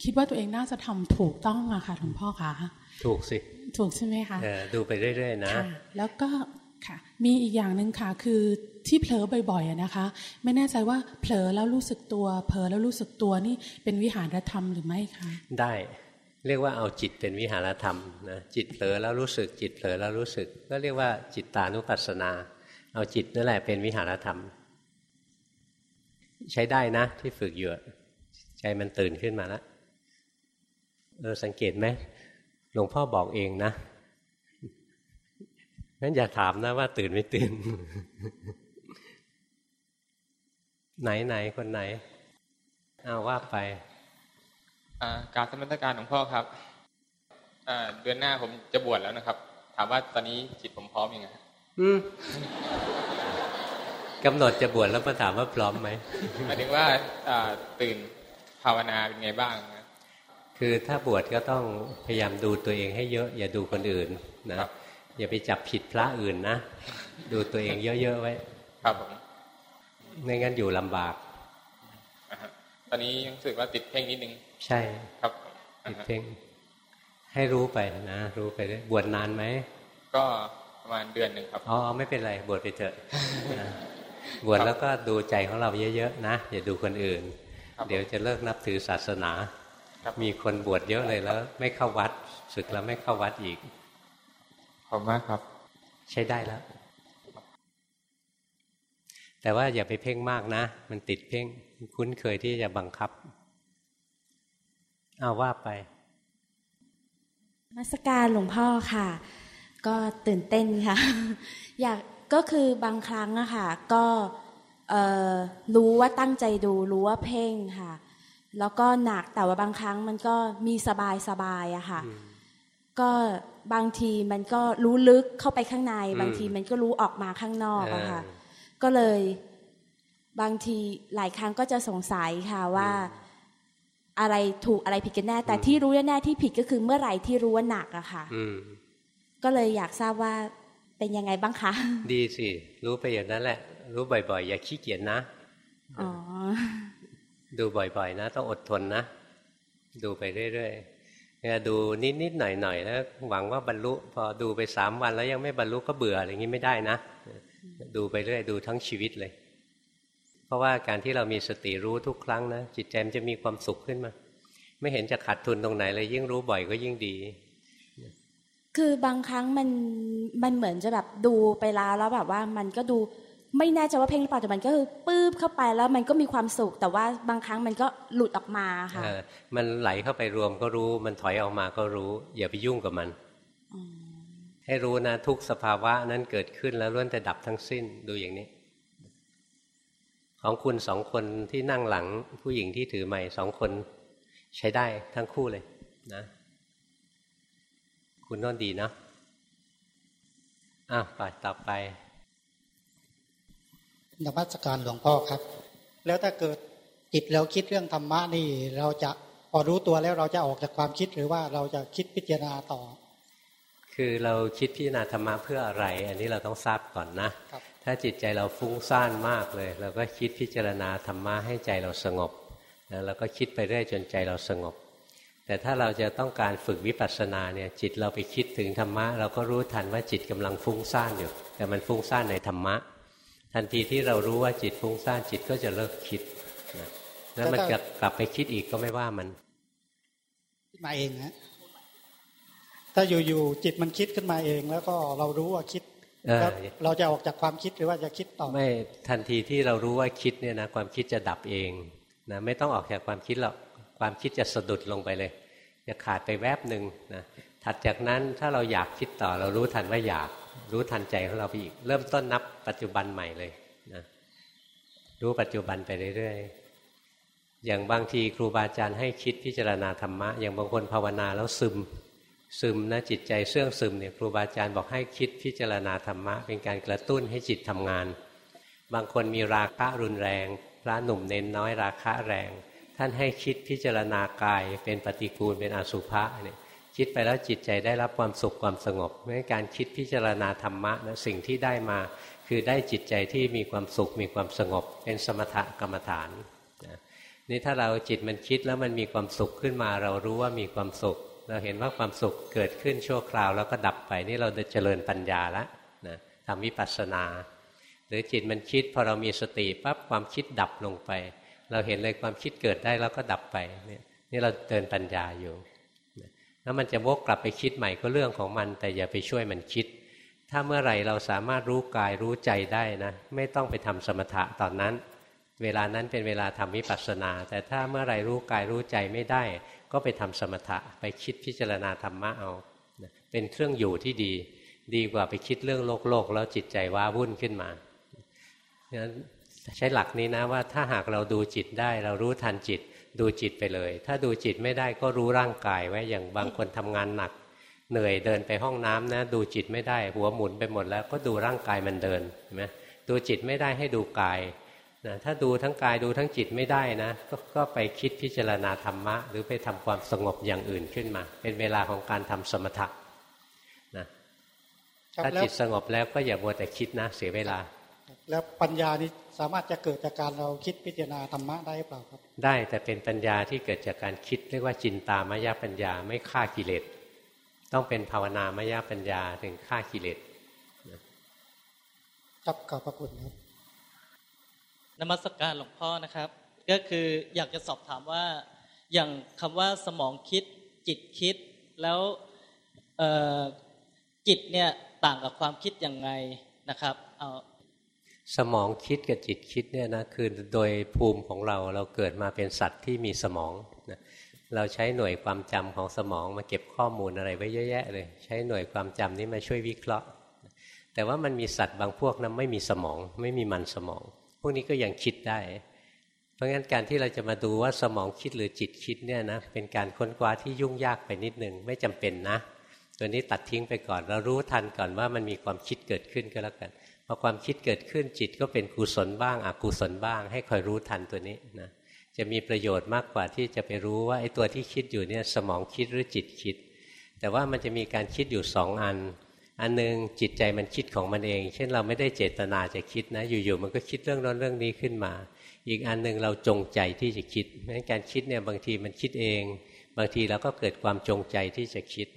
คิดว่าตัวเองน่าจะทำถูกต้องอะค่ะหลวงพ่อคะถูกสิ ถูกใช่ไหมคะดูไปเรื่อยๆนะ แล้วก็ค่ะ มีอีกอย่างหนึ่งค่ะคือ ที่เผลอบ่อยๆนะคะ ไม่แน่ใจว่าเผลอแล้วรู้สึกตัว เผลอแล้วรู้สึกตัวนี่เป็นวิหารธรรมหรือไม่คะได้ เรียกว่าเอาจิตเป็นวิหารธรรมนะจิตเผลอแล้วรู้สึก จิตเผลอแล้วรู้สึก ก็เรียกว่าจิตตานุปัสสนา เอาจิตนั่นแหละเป็นวิหารธรรม ใช้ได้นะ ที่ฝึกอยู่ใจมันตื่นขึ้นมาแล้วเออสังเกตไหมหลวงพ่อบอกเองนะงั้นอย่าถามนะว่าตื่นไม่ตื่น ไหนไหนคนไหนเอาว่าไปการสมรการของพ่อครับเดือนหน้าผมจะบวชแล้วนะครับ ถามว่าตอนนี้จิตผมพร้อมยังไงกำหนดจะบวชแล้วมาถามว่าพร้อมไหมหมายถึงว่าตื่นภาวนาเป็นไงบ้างคือถ้าบวชก็ต้องพยายามดูตัวเองให้เยอะ อย่าดูคนอื่นนะอย่าไปจับผิดพระอื่นนะ ดูตัวเองเยอะๆไว้ ครับผม ไม่งั้นอยู่ลำบาก ตอนนี้ยังรู้สึกว่าติดเพ่งนิดนึง ใช่ครับติดเพ่งให้รู้ไปนะ รู้ไปบวชนานไหม ก็ประมาณเดือนหนึ่งครับ อ๋อไม่เป็นไรบวชไปเถอะบวชแล้วก็ดูใจของเราเยอะๆนะอย่าดูคนอื่น เดี๋ยวจะเลิกนับถือศาสนา มีคนบวชเยอะเลยแล้ว ไม่เข้าวัดศึกแล้วไม่เข้าวัดอีกขอบมากครับ ใช้ได้แล้ว แต่ว่าอย่าไปเพ่งมากนะ มันติดเพ่ง คุ้นเคยที่จะบังคับ เอาว่าไปมาสการหลวงพ่อค่ะ ก็ตื่นเต้นค่ะ อยากก็คือบางครั้งอะค่ะ ก็รู้ว่าตั้งใจดูรู้ว่าเพ่งค่ะ แล้วก็หนักแต่ว่าบางครั้งมันก็มีสบายสบายอะค่ะ ก็บางทีมันก็รู้ลึกเข้าไปข้างใน บางทีมันก็รู้ออกมาข้างนอกอะค่ะ ก็เลยบางทีหลายครั้งก็จะสงสัยค่ะว่าอะไรถูกอะไรผิดกันแน่ แต่ที่รู้แน่ที่ผิดก็คือเมื่อไหร่ที่รู้ว่าหนักอะค่ะก็เลยอยากทราบว่าเป็นยังไงบ้างคะ ดีสิ รู้ไปอย่างนั้นแหละ รู้บ่อยๆ อย่าขี้เกียจนะดูบ่อยๆ นะ ต้องอดทนนะ ดูไปเรื่อยๆดูนิดนิดหน่อยหน่อยแล้วหวังว่าบรรลุ พอดูไปสามวันแล้วยังไม่บรรลุก็เบื่ออะไรอย่างนี้ไม่ได้นะ ดูไปเรื่อยดูทั้งชีวิตเลย เพราะว่าการที่เรามีสติรู้ทุกครั้งนะจิตใจมันจะมีความสุขขึ้นมา ไม่เห็นจะขาดทุนตรงไหนเลยยิ่งรู้บ่อยก็ยิ่งดี คือบางครั้งมันมันเหมือนจะแบบดูไปแล้วแล้วแบบว่ามันก็ดูไม่แน่ใจว่าเพลงหรือเปล่าแต่มันก็คือปื้บเข้าไปแล้วมันก็มีความสุข แต่ว่าบางครั้งมันก็หลุดออกมาค่ะมันไหลเข้าไปรวมก็รู้ มันถอยออกมาก็รู้ อย่าไปยุ่งกับมัน ให้รู้นะทุกสภาวะนั้นเกิดขึ้นแล้วล้วนแต่ดับทั้งสิ้นดูอย่างนี้ ของคุณสองคนที่นั่งหลังผู้หญิงที่ถือไม้สองคนใช้ได้ทั้งคู่เลยนะ คุณน่นดีนะอะไปต่อไปนมัสการหลวงพ่อครับ แล้วถ้าเกิดจิตเราคิดเรื่องธรรมะนี่ เราจะพอรู้ตัวแล้วเราจะออกจากความคิดหรือว่าเราจะคิดพิจารณาต่อ คือเราคิดพิจารณาธรรมะเพื่ออะไร อันนี้เราต้องทราบก่อนนะ ถ้าจิตใจเราฟุ้งซ่านมากเลย เราก็คิดพิจารณาธรรมะให้ใจเราสงบแล้วก็คิดไปเรื่อยจนใจเราสงบ แต่ถ้าเราจะต้องการฝึกวิปัสสนาเนี่ยจิตเราไปคิดถึงธรรมะ เราก็รู้ทันว่าจิตกำลังฟุ้งซ่านอยู่ แต่มันฟุ้งซ่านในธรรมะ ทันทีที่เรารู้ว่าจิตฟุ้งซ่านจิตก็จะเลิกคิดนะแล้วมันจะกลับไปคิดอีกก็ไม่ว่ามันมาเองนะ ถ้าอยู่ๆจิตมันคิดขึ้นมาเอง แล้วก็เรารู้ว่าคิดเราจะออกจากความคิดหรือว่าจะคิดต่อไม่ทันทีที่เรารู้ว่าคิดเนี่ยนะความคิดจะดับเองนะไม่ต้องออกจากความคิดหรอกความคิดจะสะดุดลงไปเลย จะขาดไปแวบหนึ่งนะถัดจากนั้นถ้าเราอยากคิดต่อ เรารู้ทันว่าอยากรู้ทันใจของเราไปอีก เริ่มต้นนับปัจจุบันใหม่เลยนะรู้ปัจจุบันไปเรื่อยๆอย่างบางทีครูบาอาจารย์ให้คิดพิจารณาธรรมะ อย่างบางคนภาวนาแล้วซึม ซึมนะจิตใจเสื่องซึมเนี่ยครูบาอาจารย์บอกให้คิดพิจารณาธรรมะ เป็นการกระตุ้นให้จิตทำงาน บางคนมีราคะรุนแรง พระหนุ่มเน้นน้อยราคะแรง ท่านให้คิดพิจารณากายเป็นปฏิกูลเป็นอสุภะเนี่ยคิดไปแล้วจิตใจได้รับความสุขความสงบไม่การคิดพิจารณาธรรมะนะสิ่งที่ได้มา คือได้จิตใจที่มีความสุขมีความสงบ เป็นสมถกรรมฐานนะนี่ถ้าเราจิตมันคิดแล้วมันมีความสุขขึ้นมา เรารู้ว่ามีความสุข เราเห็นว่าความสุขเกิดขึ้นชั่วคราวแล้วก็ดับไปนี่เราจะเจริญปัญญาแล้วนะทำวิปัสสนา หรือจิตมันคิดพอเรามีสติปั๊บความคิดดับลงไป เราเห็นเลยความคิดเกิดได้แล้วก็ดับไปนี่นี่เราเดินปัญญาอยู่แล้วมันจะวกกลับไปคิดใหม่ก็เรื่องของมัน แต่อย่าไปช่วยมันคิด ถ้าเมื่อไหร่เราสามารถรู้กายรู้ใจได้นะ ไม่ต้องไปทำสมถะตอนนั้น เวลานั้นเป็นเวลาทำวิปัสสนา แต่ถ้าเมื่อไหร่รู้กายรู้ใจไม่ได้ ก็ไปทำสมถะไปคิดพิจารณาธรรมะเอาเป็นเครื่องอยู่ที่ดี ดีกว่าไปคิดเรื่องโลกโลกแล้วจิตใจว้าวุ่นขึ้นมาฉะนั้นใช้หลักนี้นะว่าถ้าหากเราดูจิตได้ เรารู้ทันจิต ดูจิตไปเลย ถ้าดูจิตไม่ได้ก็รู้ร่างกายไว้อย่างบางคนทำงานหนัก เหนื่อยเดินไปห้องน้ำนะ ดูจิตไม่ได้หัวหมุนไปหมดแล้วก็ดูร่างกายมันเดินเห็นไหมดูจิตไม่ได้ให้ดูกาย นะถ้าดูทั้งกายดูทั้งจิตไม่ได้นะกก็ไปคิดพิจารณาธรรมะ หรือไปทำความสงบอย่างอื่นขึ้นมา เป็นเวลาของการทำสมถะนะถ้าจิตสงบแล้วก็อย่ามัวแต่คิดนะ เสียเวลา แล้วปัญญานี้สามารถจะเกิดจากการเราคิดพิจารณาธรรมะได้หรือเปล่าครับ ได้แต่เป็นปัญญาที่เกิดจากการคิดเรียกว่าจินตามายาปัญญาไม่ฆ่ากิเลสต้องเป็นภาวนามายาปัญญาถึงฆ่ากิเลสครับขอบพระคุณครับ นมัสกการหลวงพ่อนะครับ ก็คืออยากจะสอบถามว่า อย่างคำว่าสมองคิด จิตคิด แล้วจิตเนี่ยต่างกับความคิดยังไงนะครับเอาสมองคิดกับจิตคิดเนี่ยนะคือโดยภูมิของเราเราเกิดมาเป็นสัตว์ที่มีสมองนะเราใช้หน่วยความจำของสมองมาเก็บข้อมูลอะไรไว้เยอะแยะเลย ใช้หน่วยความจำนี้มาช่วยวิเคราะห์ แต่ว่ามันมีสัตว์บางพวกนะั้นไม่มีสมอง ไม่มีมันสมอง วกนี้ก็ยังคิดได้ เพราะงั้นการที่เราจะมาดูว่าสมองคิดหรือจิตคิดเนี่ยนะเป็นการค้นคว้าที่ยุ่งยากไปนิดนึงไม่จำเป็นนะ ตัวนี้ตัดทิ้งไปก่อน เรารู้ทันก่อนว่ามันมีความคิดเกิดขึ้นก็แล้วกันพอความคิดเกิดขึ้นจิตก็เป็นกุศลบ้างอกุศลบ้าง ให้คอยรู้ทันตัวนี้นะจะมีประโยชน์มากกว่าที่จะไปรู้ว่าไอ้ตัวที่คิดอยู่เนี่ยสมองคิดหรือจิตคิด แต่ว่ามันจะมีการคิดอยู่สองอัน อันนึงจิตใจมันคิดของมันเอง เช่นเราไม่ได้เจตนาจะคิดนะ อยู่ๆมันก็คิดเรื่องนั้นเรื่องนี้ขึ้นมา อีกอันนึงเราจงใจที่จะคิดเพราะการคิดเนี่ยบางทีมันคิดเอง บางทีเราก็เกิดความจงใจที่จะคิด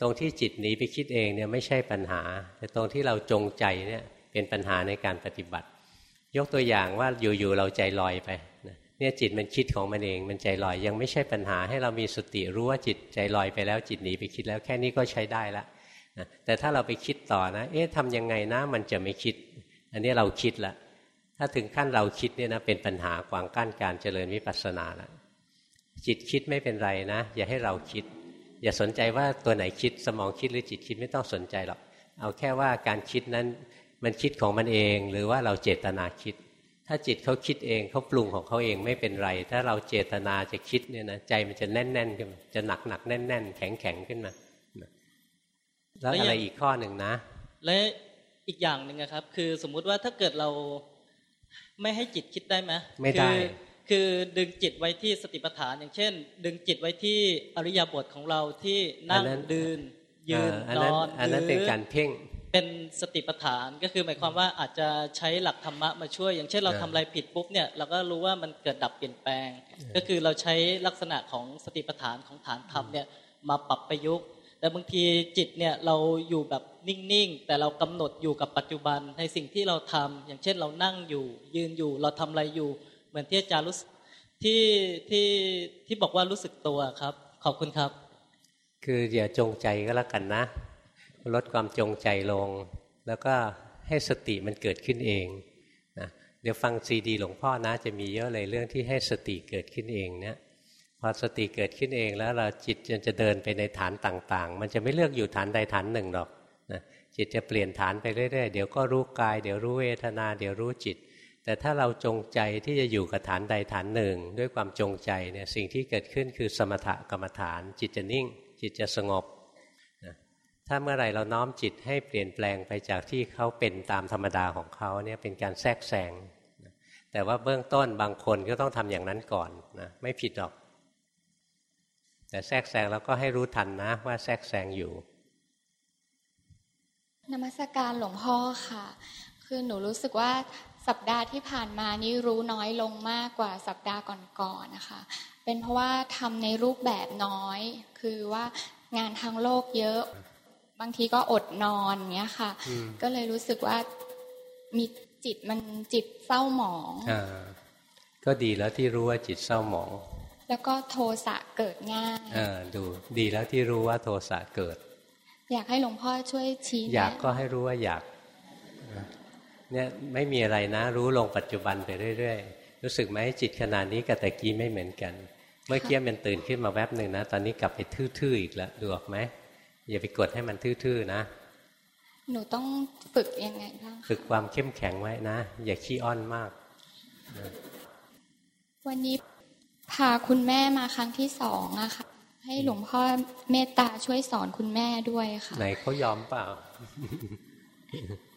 ตรงที่จิตหนีไปคิดเองเนี่ยไม่ใช่ปัญหา แต่ตรงที่เราจงใจเนี่ยเป็นปัญหาในการปฏิบัติ ยกตัวอย่างว่าอยู่ๆเราใจลอยไปเนี่ยจิตมันคิดของมันเองมันใจลอยยังไม่ใช่ปัญหาให้เรามีสติรู้ว่าจิตใจลอยไปแล้วจิตหนีไปคิดแล้วแค่นี้ก็ใช้ได้ละ นะแต่ถ้าเราไปคิดต่อนะ เอ๊ะทำยังไงนะ มันจะไม่คิด อันนี้เราคิดละ ถ้าถึงขั้นเราคิดเนี่ยนะเป็นปัญหาขวางกั้นการเจริญวิปัสสนาละจิตคิดไม่เป็นไรนะ อย่าให้เราคิด อย่าสนใจว่าตัวไหนคิดสมองคิดหรือจิตคิดไม่ต้องสนใจหรอกเอาแค่ว่าการคิดนั้นมันคิดของมันเอง หรือว่าเราเจตนาคิด ถ้าจิตเขาคิดเองเขาปรุงของเขาเองไม่เป็นไร ถ้าเราเจตนาจะคิดเนี่ยนะใจมันจะแน่นแน่นขึ้นจะหนักหนักแน่นแน่นแข็งแข็งขึ้นมา แล้วอะไรอีกข้อหนึ่งนะ และอีกอย่างหนึ่งนะครับ คือสมมุติว่าถ้าเกิดเราไม่ให้จิตคิดได้ไหมไม่ได้ คือดึงจิตไว้ที่สติปัฏฐาน อย่างเช่น ดึงจิตไว้ที่อริยบทของเราที่นั่งดืนยืนนอนอันนั้นเป็นการเพ่งเป็นสติปัฏฐานก็คือหมายความว่าอาจจะใช้หลักธรรมะมาช่วย อย่างเช่นเราทำอะไรผิดปุ๊บเนี่ยเราก็รู้ว่ามันเกิดดับเปลี่ยนแปลง ก็คือเราใช้ลักษณะของสติปัฏฐานของฐานธรรมเนี่ยมาปรับประยุกต์ แต่บางทีจิตเนี่ยเราอยู่แบบนิ่งๆ แต่เรากำหนดอยู่กับปัจจุบันในสิ่งที่เราทำอย่างเช่นเรานั่งอยู่ยืนอยู่เราทำอะไรอยู่ เหมือนที่อาจารย์รู้ที่ที่ที่บอกว่ารู้สึกตัวครับ ขอบคุณครับ คืออย่าจงใจก็แล้วกันนะ ลดความจงใจลง แล้วก็ให้สติมันเกิดขึ้นเองนะเดี๋ยวฟังซีดีหลวงพ่อนะจะมีเยอะเลยเรื่องที่ให้สติเกิดขึ้นเองเนี่ย พอสติเกิดขึ้นเองแล้วเราจิตจะเดินไปในฐานต่าง ๆ มันจะไม่เลือกอยู่ฐานใดฐานหนึ่งหรอกนะจิตจะเปลี่ยนฐานไปเรื่อยๆ เดี๋ยวก็รู้กาย เดี๋ยวรู้เวทนา เดี๋ยวรู้จิต แต่ถ้าเราจงใจที่จะอยู่กับฐานใดฐานหนึ่ง ด้วยความจงใจเนี่ยสิ่งที่เกิดขึ้นคือสมถกรรมฐาน จิตจะนิ่ง จิตจะสงบนะถ้าเมื่อไหร่เราน้อมจิตให้เปลี่ยนแปลงไปจากที่เขาเป็นตามธรรมดาของเขาเนี่ยเป็นการแทรกแซงแต่ว่าเบื้องต้นบางคนก็ต้องทำอย่างนั้นก่อนนะไม่ผิดหรอก แต่แทรกแซงแล้วก็ให้รู้ทันนะ ว่าแทรกแซงอยู่ นมัสการหลวงพ่อค่ะ คือหนูรู้สึกว่าสัปดาห์ที่ผ่านมานี้รู้น้อยลงมากกว่าสัปดาห์ก่อนๆนะคะ เป็นเพราะว่าทำในรูปแบบน้อย คือว่างานทางโลกเยอะ บางทีก็อดนอนเงี้ยค่ะ ก็เลยรู้สึกว่ามีจิตมันจิตเศร้าหมองอก็ดีแล้วที่รู้ว่าจิตเศร้าหมอง แล้วก็โทสะเกิดง่ายอดูดีแล้วที่รู้ว่าโทสะเกิด อยากให้หลวงพ่อช่วยชี้อยากก็ให้รู้ว่าอยากเนี่ยไม่มีอะไรนะ รู้ลงปัจจุบันไปเรื่อยๆ รู้สึกไหมจิตขนาดนี้กับแต่กี้ไม่เหมือนกัน เมื่อกี้มันตื่นขึ้นมาแวบหนึ่งนะ ตอนนี้กลับไปทื่อๆอีกแล้วดูออกไหมอย่าไปกดให้มันทื่อๆนะ หนูต้องฝึกยังไงบ้างฝึกความเข้มแข็งไว้นะ อย่าขี้อ้อนมาก วันนี้ พาคุณแม่มาครั้งที่สองอะค่ะ ให้หลวงพ่อเมตตาช่วยสอนคุณแม่ด้วยค่ะ ไหนเขายอมเปล่า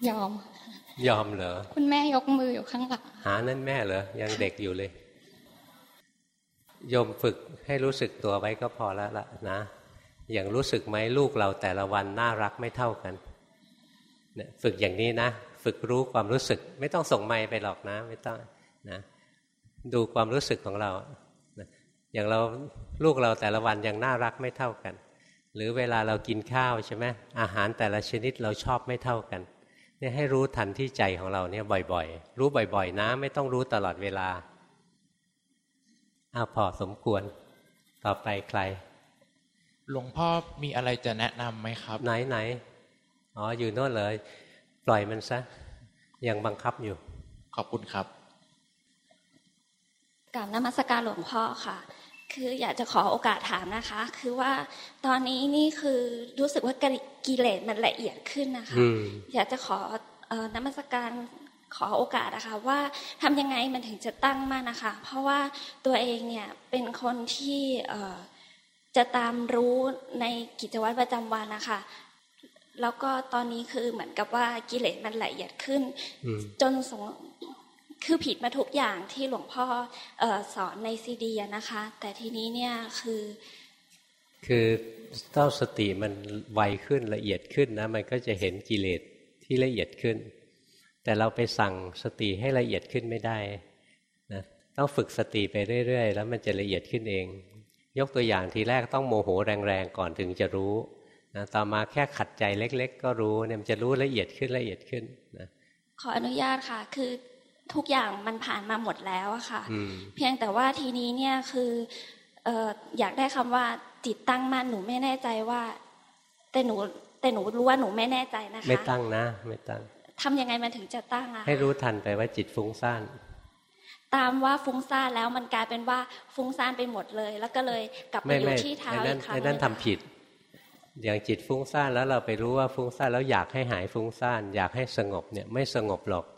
ยอม ยอมเหรอ คุณแม่ยกมืออยู่ข้างหลังหานั่นแม่เหรอ ยังเด็กอยู่เลยโยมฝึกให้รู้สึกตัวไว้ก็พอแล้วละนะ อย่างรู้สึกไหมลูกเราแต่ละวันน่ารักไม่เท่ากันเนี่ยฝึกอย่างนี้นะ ฝึกรู้ความรู้สึก ไม่ต้องส่งไม้ไปหรอกนะ ไม่ต้องนะ ดูความรู้สึกของเรา อย่างเราลูกเราแต่ละวันยังน่ารักไม่เท่ากัน หรือเวลาเรากินข้าวใช่ไหมอาหารแต่ละชนิดเราชอบไม่เท่ากันเนี่ยให้รู้ทันที่ใจของเราเนี่ยบ่อยๆ รู้บ่อยๆ นะ ไม่ต้องรู้ตลอดเวลาอ้าวพอสมควร ต่อไปใคร หลวงพ่อมีอะไรจะแนะนำไหมครับ ไหนไหนอ๋ออยู่โน่นเลย ปล่อยมันซะ ยังบังคับอยู่ ขอบคุณครับกราบนมัสการหลวงพ่อค่ะ คืออยากจะขอโอกาสถามนะคะ คือว่าตอนนี้นี่คือรู้สึกว่ากิเลสมันละเอียดขึ้นนะคะ อยากจะขอนมัสการขอโอกาสนะคะว่าทำยังไงมันถึงจะตั้งมากนะคะ เพราะว่าตัวเองเนี่ยเป็นคนที่จะตามรู้ในกิจวัตรประจำวันนะคะแล้วก็ตอนนี้คือเหมือนกับว่ากิเลสมันละเอียดขึ้น จนสง คือผิดมาทุกอย่างที่หลวงพ่อสอนในซีดีนะคะ แต่ทีนี้เนี่ยคือ คือเต้าสติมันไวขึ้นละเอียดขึ้นนะมันก็จะเห็นกิเลสที่ละเอียดขึ้น แต่เราไปสั่งสติให้ละเอียดขึ้นไม่ได้นะต้องฝึกสติไปเรื่อย ๆ แล้วมันจะละเอียดขึ้นเอง ยกตัวอย่างทีแรกต้องโมโหแรงๆก่อนถึงจะรู้นะต่อมาแค่ขัดใจเล็ก ๆ ก็รู้เนี่ยมันจะรู้ละเอียดขึ้นละเอียดขึ้นนะขออนุญาตค่ะ คือ ทุกอย่างมันผ่านมาหมดแล้วอะค่ะ เพียงแต่ว่าทีนี้เนี่ยคืออยากได้คำว่าจิตตั้งมั่นหนูไม่แน่ใจว่า แต่หนูแต่หนูรู้ว่าหนูไม่แน่ใจนะคะ ไม่ตั้งนะ ไม่ตั้งทำยังไงมันถึงจะตั้งอะให้รู้ทันไปว่าจิตฟุ้งซ่านตามว่าฟุ้งซ่านแล้วมันกลายเป็นว่าฟุ้งซ่านไปหมดเลย แล้วก็เลยกลับไปอยู่ที่เท้าอีกครั้งนั่นทำผิด อย่างจิตฟุ้งซ่านแล้วเราไปรู้ว่าฟุ้งซ่านแล้วอยากให้หายฟุ้งซ่านอยากให้สงบเนี่ยไม่สงบหรอกนะ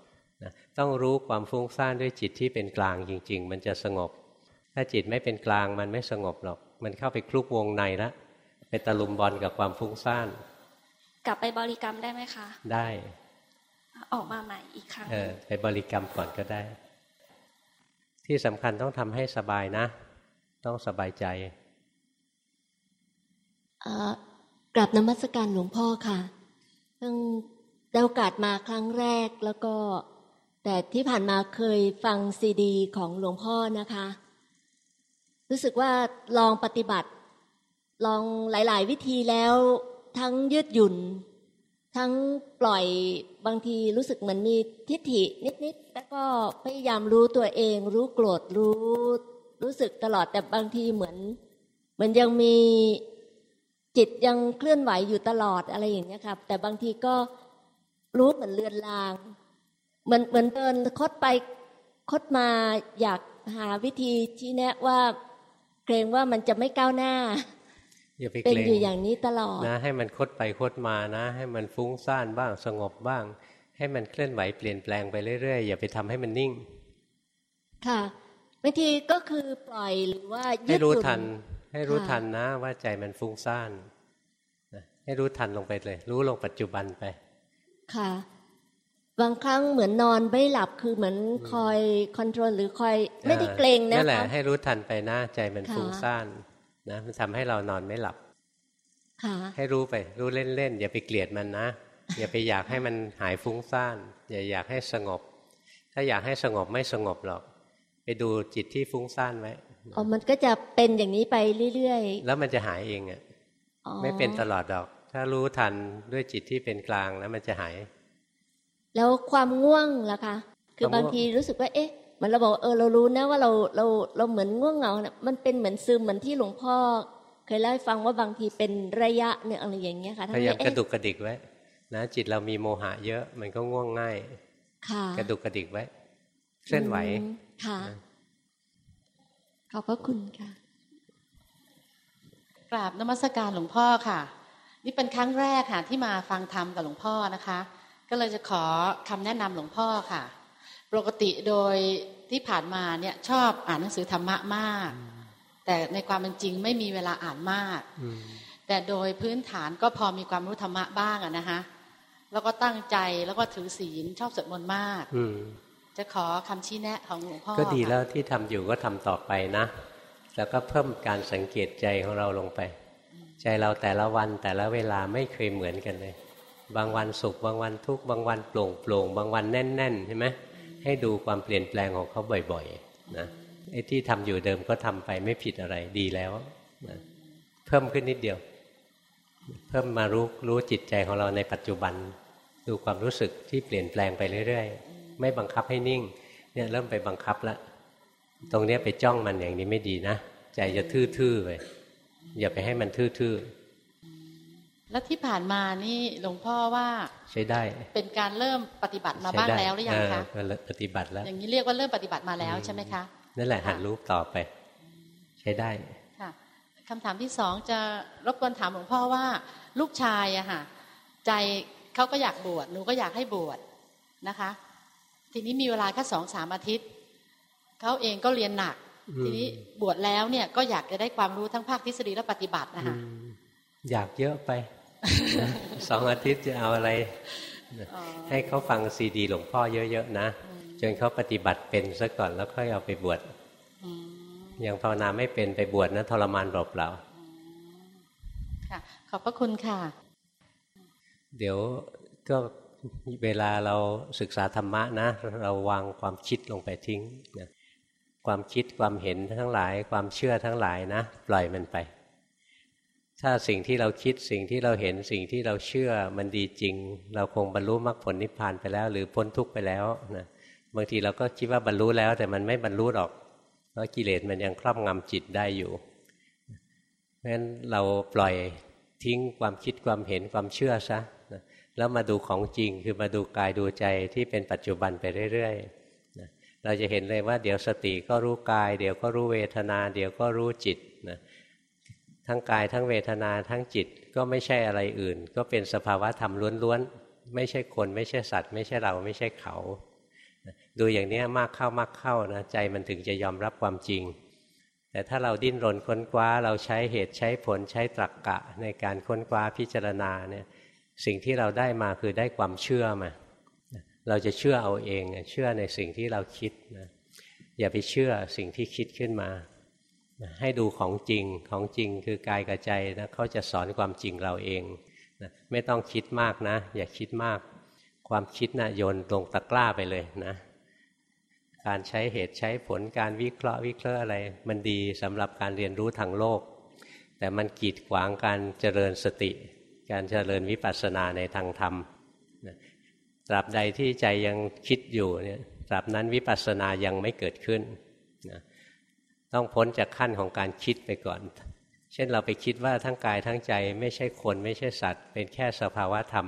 ต้องรู้ความฟุ้งซ่านด้วยจิตที่เป็นกลางจริง ๆ มันจะสงบ ถ้าจิตไม่เป็นกลางมันไม่สงบหรอก มันเข้าไปคลุกวงในแล้วไปตะลุมบอลกับความฟุ้งซ่าน กลับไปบริกรรมได้ไหมคะ ได้ ออกมาใหม่อีกครั้งเออไปบริกรรมก่อนก็ได้ ที่สำคัญต้องทำให้สบายนะ ต้องสบายใจกลับนมัสการหลวงพ่อค่ะ เพิ่งได้โอกาสมาครั้งแรกแล้วก็ แต่ที่ผ่านมาเคยฟังซีดี ของหลวงพ่อนะคะ รู้สึกว่าลองปฏิบัติ ลองหลาย ๆ วิธีแล้ว ทั้งยืดหยุ่น ทั้งปล่อยบางทีรู้สึกเหมือนมีทิฏฐินิด ๆ แล้วก็พยายามรู้ตัวเอง รู้โกรธรู้ รู้สึกตลอดแต่บางทีเหมือนเหมือนยังมีจิตยังเคลื่อนไหวอยู่ตลอดอะไรอย่างนี้ครับแต่บางทีก็รู้เหมือนเลือนลาง เหมือนเหมือนเดินคดไปคดมาอยากหาวิธีชี้แนะว่าเกรงว่ามันจะไม่ก้าวหน้าเป็นอยู่อย่างนี้ตลอดนะให้มันคดไปคดมานะ ให้มันฟุ้งซ่านบ้างสงบบ้างใให้มันเคลื่อนไหวเปลี่ยนแปลงไปเรื่อยๆอย่าไปทำให้มันนิ่ง ค่ะบางทีก็คือปล่อยหรือว่าให้รู้ทัน ให้รู้ทันนะ ว่าใจมันฟุ้งซ่านให้รู้ทันลงไปเลย รู้ลงปัจจุบันไป ค่ะ บางครั้งเหมือนนอนไม่หลับคือเหมือนคอยคอนโทรลหรือคอยไม่ได้เกรงนะนั่นแหละให้รู้ทันไปนะใจมันฟุ้งซ่านนะมันทำให้เรานอนไม่หลับให้รู้ไปรู้เล่นๆอย่าไปเกลียดมันนะ อย่าไปอยากให้มันหายฟุ้งซ่านอย่าอยากให้สงบ ถ้าอยากให้สงบไม่สงบหรอก ไปดูจิตที่ฟุ้งซ่านไว้อ๋อมันก็จะเป็นอย่างนี้ไปเรื่อยๆ แล้วมันจะหายเองอะไม่เป็นตลอดดอก ถ้ารู้ทันด้วยจิตที่เป็นกลางแล้วมันจะหาย แล้วความง่วงล่ะคะคือบางทีรู้สึกว่าเอ๊ะมันเราบอกเออเรารู้นะว่าเราเราเราเหมือนง่วงเหงาเนี่ยมันเป็นเหมือนซึมเหมือนที่หลวงพ่อ เคยเล่าให้ฟังว่าบางทีเป็นระยะเนี่ยอะไรอย่างเงี้ยค่ะพยายามกระดุกกระดิกไว้นะจิตเรามีโมหะเยอะมันก็ง่วงง่ายกระดุกกระดิกไว้เคลื่อนไหวค่ะขอบพระคุณค่ะ กราบนมัสการหลวงพ่อค่ะ นี่เป็นครั้งแรกค่ะที่มาฟังธรรมกับหลวงพ่อนะคะ ก็เลยจะขอคำแนะนำหลวงพ่อค่ะ ปกติโดยที่ผ่านมาเนี่ยชอบอ่านหนังสือธรรมะมาก แต่ในความเป็นจริงไม่มีเวลาอ่านมาก แต่โดยพื้นฐานก็พอมีความรู้ธรรมะบ้างอะนะคะแล้วก็ตั้งใจแล้วก็ถือศีลชอบสวดมนต์มากจะขอคำชี้แนะของหลวงพ่อก็ดีแล้วที่ทำอยู่ก็ทำต่อไปนะ แล้วก็เพิ่มการสังเกตใจของเราลงไป ใจเราแต่ละวันแต่ละเวลาไม่เคยเหมือนกันเลย บางวันสุข บางวันทุกบางวันโปร่งโปร่งบางวันแน่นๆใช่ไหมให้ดูความเปลี่ยนแปลงของเขาบ่อยๆนะไอ้ที่ทำอยู่เดิมก็ทำไปไม่ผิดอะไรดีแล้วนะเพิ่มขึ้นนิดเดียว เพิ่มมารู้รู้จิตใจของเราในปัจจุบัน ดูความรู้สึกที่เปลี่ยนแปลงไปเรื่อยๆ ไม่บังคับให้นิ่ง เนี่ยเริ่มไปบังคับแล้วตรงนี้ไปจ้องมันอย่างนี้ไม่ดีนะ ใจจะทื่อๆไปอย่าไปให้มันทื่อๆ แล้วที่ผ่านมานี่หลวงพ่อว่าใช้ได้ เป็นการเริ่มปฏิบัติมาบ้างแล้วหรือยังคะปฏิบัติแล้ว อย่างนี้เรียกว่าเริ่มปฏิบัติมาแล้วใช่ไหมคะนั่นแหละหันรู้ต่อไป ใช้ได้ค่ะคำถามที่สองจะรบกวนถามหลวงพ่อว่า ลูกชายอะค่ะใจเขาก็อยากบวชหนูก็อยากให้บวชนะคะ ทีนี้มีเวลาแค่สองสามอาทิตย์เขาเองก็เรียนหนัก ทีนี้บวชแล้วเนี่ยก็อยากจะได้ความรู้ทั้งภาคทฤษฎีและปฏิบัตินะคะอยากเยอะไป สองอาทิตย์จะเอาอะไร ให้เขาฟังซีดีหลวงพ่อเยอะๆนะ จนเขาปฏิบัติเป็นซะก่อนแล้วค่อยเอาไปบวชยังภาวนาไม่เป็นไปบวชนะทรมานเปล่าๆค่ะ ขอบพระคุณค่ะ เดี๋ยวก็เวลาเราศึกษาธรรมะนะ เราวางความคิดลงไปทิ้งนะความคิดความเห็นทั้งหลาย ความเชื่อทั้งหลายนะ ปล่อยมันไป ถ้าสิ่งที่เราคิดสิ่งที่เราเห็นสิ่งที่เราเชื่อมันดีจริง เราคงบรรลุมรรคผลนิพพานไปแล้ว หรือพ้นทุกข์ไปแล้วนะบางทีเราก็คิดว่าบรรลุแล้ว แต่มันไม่บรรลุหรอก เพราะกิเลสมันยังครอบงำจิตได้อยู่เพราะฉะนั้นเราปล่อยทิ้งความคิดความเห็นความเชื่อซะนะแล้วมาดูของจริงคือมาดูกายดูใจที่เป็นปัจจุบันไปเรื่อยๆนะเราจะเห็นเลยว่าเดี๋ยวสติก็รู้กาย เดี๋ยวก็รู้เวทนา เดี๋ยวก็รู้จิตนะ ทั้งกายทั้งเวทนาทั้งจิตก็ไม่ใช่อะไรอื่น ก็เป็นสภาวะธรรมล้วนๆ ไม่ใช่คนไม่ใช่สัตว์ ไม่ใช่เราไม่ใช่เขา ดูอย่างนี้มากเข้ามากเข้านะใจมันถึงจะยอมรับความจริง แต่ถ้าเราดิ้นรนค้นคว้าเราใช้เหตุใช้ผลใช้ตรรกกะในการค้นคว้าพิจารณาเนี่ยสิ่งที่เราได้มาคือได้ความเชื่อมา เราจะเชื่อเอาเองเชื่อในสิ่งที่เราคิดนะอย่าไปเชื่อสิ่งที่คิดขึ้นมา ให้ดูของจริงของจริงคือกายกับใจนะเขาจะสอนความจริงเราเองนะไม่ต้องคิดมากนะ อย่าคิดมาก ความคิดนะโยนลงตะกร้าไปเลยนะการใช้เหตุใช้ผลการวิเคราะห์วิเคราะห์อะไร มันดีสำหรับการเรียนรู้ทางโลก แต่มันกีดขวางการเจริญสติ การเจริญวิปัสสนาในทางธรรมตราบใดที่ใจยังคิดอยู่เนี่ยตราบนั้นวิปัสสนายังไม่เกิดขึ้นนะ ต้องพ้นจากขั้นของการคิดไปก่อน เช่นเราไปคิดว่าทั้งกายทั้งใจไม่ใช่คนไม่ใช่สัตว์ เป็นแค่สภาวะธรรม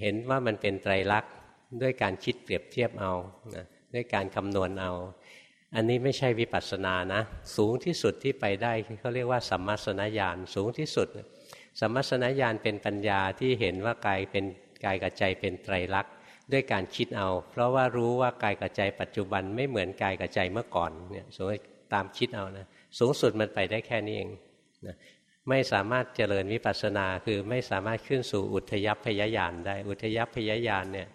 เห็นว่ามันเป็นไตรลักษณ์ด้วยการคิดเปรียบเทียบเอานะด้วยการคำนวณเอา อันนี้ไม่ใช่วิปัสสนานะ สูงที่สุดที่ไปได้เขาเรียกว่าสัมมาสนญาณสูงที่สุด สัมมาสนญาณเป็นปัญญาที่เห็นว่ากายเป็นกายกับใจเป็นไตรลักษณ์ ด้วยการคิดเอา เพราะว่ารู้ว่ากายกับใจปัจจุบันไม่เหมือนกายกับใจเมื่อก่อนเนี่ยสมมติตามคิดเอานะสูงสุดมันไปได้แค่นี้เองนะไม่สามารถเจริญวิปัสสนาคือไม่สามารถขึ้นสู่อุทยพยญาณได้ อุทยพยญาณเนี่ย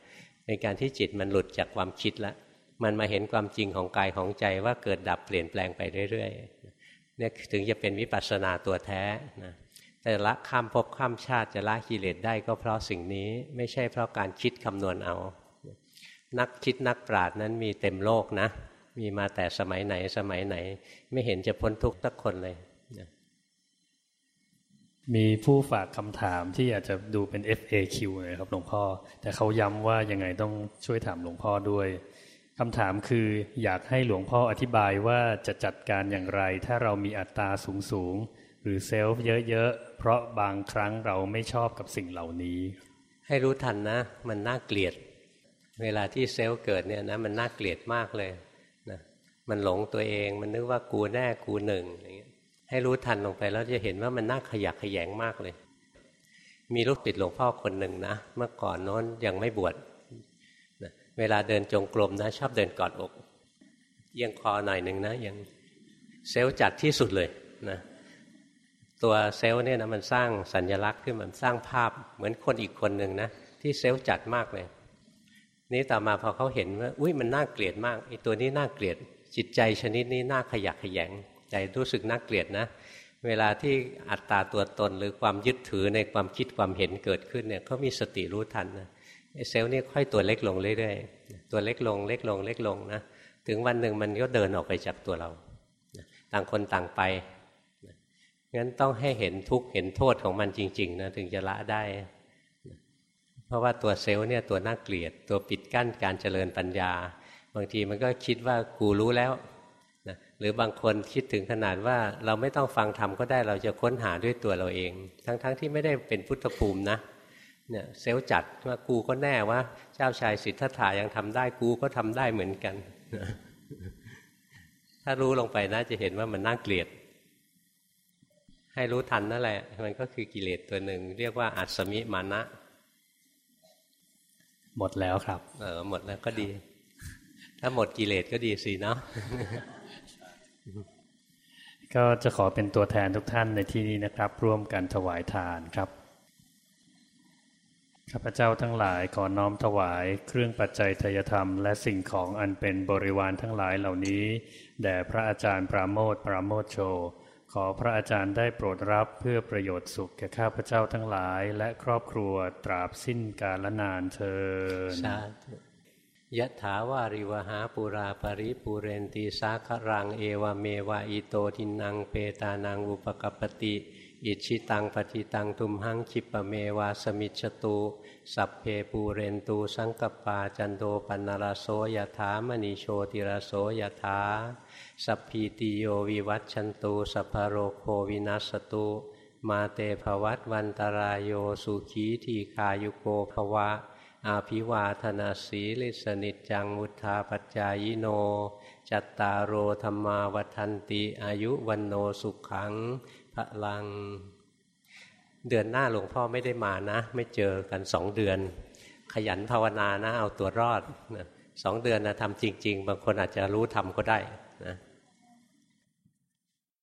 เป็นการที่จิตมันหลุดจากความคิดแล้วมันมาเห็นความจริงของกายของใจว่าเกิดดับเปลี่ยนแปลงไปเรื่อยๆเนี่ยถึงจะเป็นวิปัสสนาตัวแท้นะ แต่ละข้ามภพข้ามชาติจะละกิเลสได้ก็เพราะสิ่งนี้ไม่ใช่เพราะการคิดคำนวณเอา นักคิดนักปราชญ์นั้นมีเต็มโลกนะ มีมาแต่สมัยไหนสมัยไหน ไม่เห็นจะพ้นทุกข์สักคนเลยมีผู้ฝากคำถามที่อาจจะดูเป็น FAQ นะครับหลวงพ่อ แต่เขาย้ำว่ายังไงต้องช่วยถามหลวงพ่อด้วยคำถามคืออยากให้หลวงพ่ออธิบายว่าจะจัดการอย่างไร ถ้าเรามีอัตตาสูงสูง หรือเซลฟ์เยอะๆ เพราะบางครั้งเราไม่ชอบกับสิ่งเหล่านี้ ให้รู้ทันนะ มันน่าเกลียด เวลาที่เซลล์เกิดเนี่ยนะมันน่าเกลียดมากเลยนะมันหลงตัวเองมันนึกว่ากูแน่กูหนึ่งอย่างเงี้ยให้รู้ทันลงไปแล้วจะเห็นว่ามันน่าขยักขยงมากเลย มีลูกติดหลวงพ่อคนหนึ่งนะเมื่อก่อนน้นยังไม่บวชนะเวลาเดินจงกรมนะ ชอบเดินกอดอกเอียงคอหน่อยหนึ่งนะยังเซลล์จัดที่สุดเลยนะ ตัวเซลล์เนี่ยนะมันสร้างสัญญลักษณ์ขึ้นมันสร้างภาพเหมือนคนอีกคนหนึ่งนะที่เซลล์จัดมากเลย นี่ต่อมาพอเขาเห็นว่าอุ้ยมันน่าเกลียดมากไอ้ตัวนี้น่าเกลียดจิตใจชนิดนี้น่าขยักขยงใจรู้สึกน่าเกลียดนะ เวลาที่อัตตาตัวตนหรือความยึดถือในความคิดความเห็นเกิดขึ้นเนี่ยเขามีสติรู้ทันนะเซลล์นี่ค่อยตัวเล็กลงเรื่อยๆตัวเล็กลงเล็กลงเล็กลงนะถึงวันหนึ่งมันก็เดินออกไปจากตัวเราต่างคนต่างไป งั้นต้องให้เห็นทุกข์เห็นโทษของมันจริงๆนะถึงจะละได้ เพราะว่าตัวเซลล์เนี่ยตัวน่าเกลียด ตัวปิดกั้นการเจริญปัญญา บางทีมันก็คิดว่ากูรู้แล้วนะหรือบางคนคิดถึงขนาดว่าเราไม่ต้องฟังธรรมก็ได้เราจะค้นหาด้วยตัวเราเอง ทั้งๆทที่ไม่ได้เป็นพุทธภูมินะเนี่ยเซลล์จัดว่ากูก็แน่ว่า เจ้าชายสิทธัตถายังทำได้กูก็ทำได้เหมือนกัน ถ้ารู้ลงไปนะจะเห็นว่ามันน่าเกลียด ให้รู้ทันนั่นแหละ มันก็คือกิเลสตัวหนึ่ง เรียกว่าอัศมิมานะ หมดแล้วครับ เออหมดแล้วก็ดี ถ้าหมดกิเลสก็ดีสิเนาะก็จะขอเป็นตัวแทนทุกท่านในที่นี้นะครับ ร่วมกันถวายทานครับข้าพเจ้าทั้งหลายขอน้อมถวายเครื่องปัจจัยทยธรรม และสิ่งของอันเป็นบริวารทั้งหลายเหล่านี้ แด่พระอาจารย์ปราโมทปราโมทโช ขอพระอาจารย์ได้โปรดรับเพื่อประโยชน์สุขแก่ข้าพเจ้าทั้งหลาย และครอบครัวตราบสิ้นกาลนานเทินยะถาวาริวหาปุราปริปุเรนตีสาครังเอวเมวะอิโตทินังเปตานังอุปกปติ อิชิตังปฏิตังทุมหังคิปะเมวาสมิจตุ สัพเพปูเรนตูสังกปาจันโดปันนรโสยถามณีโชติรโสยถาสัพพีติโยวิวัตชันตุสัพโรโควินัสตุมาเตภวัตวันตรายโยสุขีทีคายุโกภวะ อาภิวาธนาสีลิสนิจังมุทาปัจจายโน จัตตารโอธรรมาวัันติอายุวันโนสุขังพระลัง เดือนหน้าหลวงพ่อไม่ได้มานะ ไม่เจอกันสองเดือน ขยันภาวนานะเอาตัวรอดสองเดือนนะทำจริง ๆ บางคนอาจจะรู้ทำก็ได้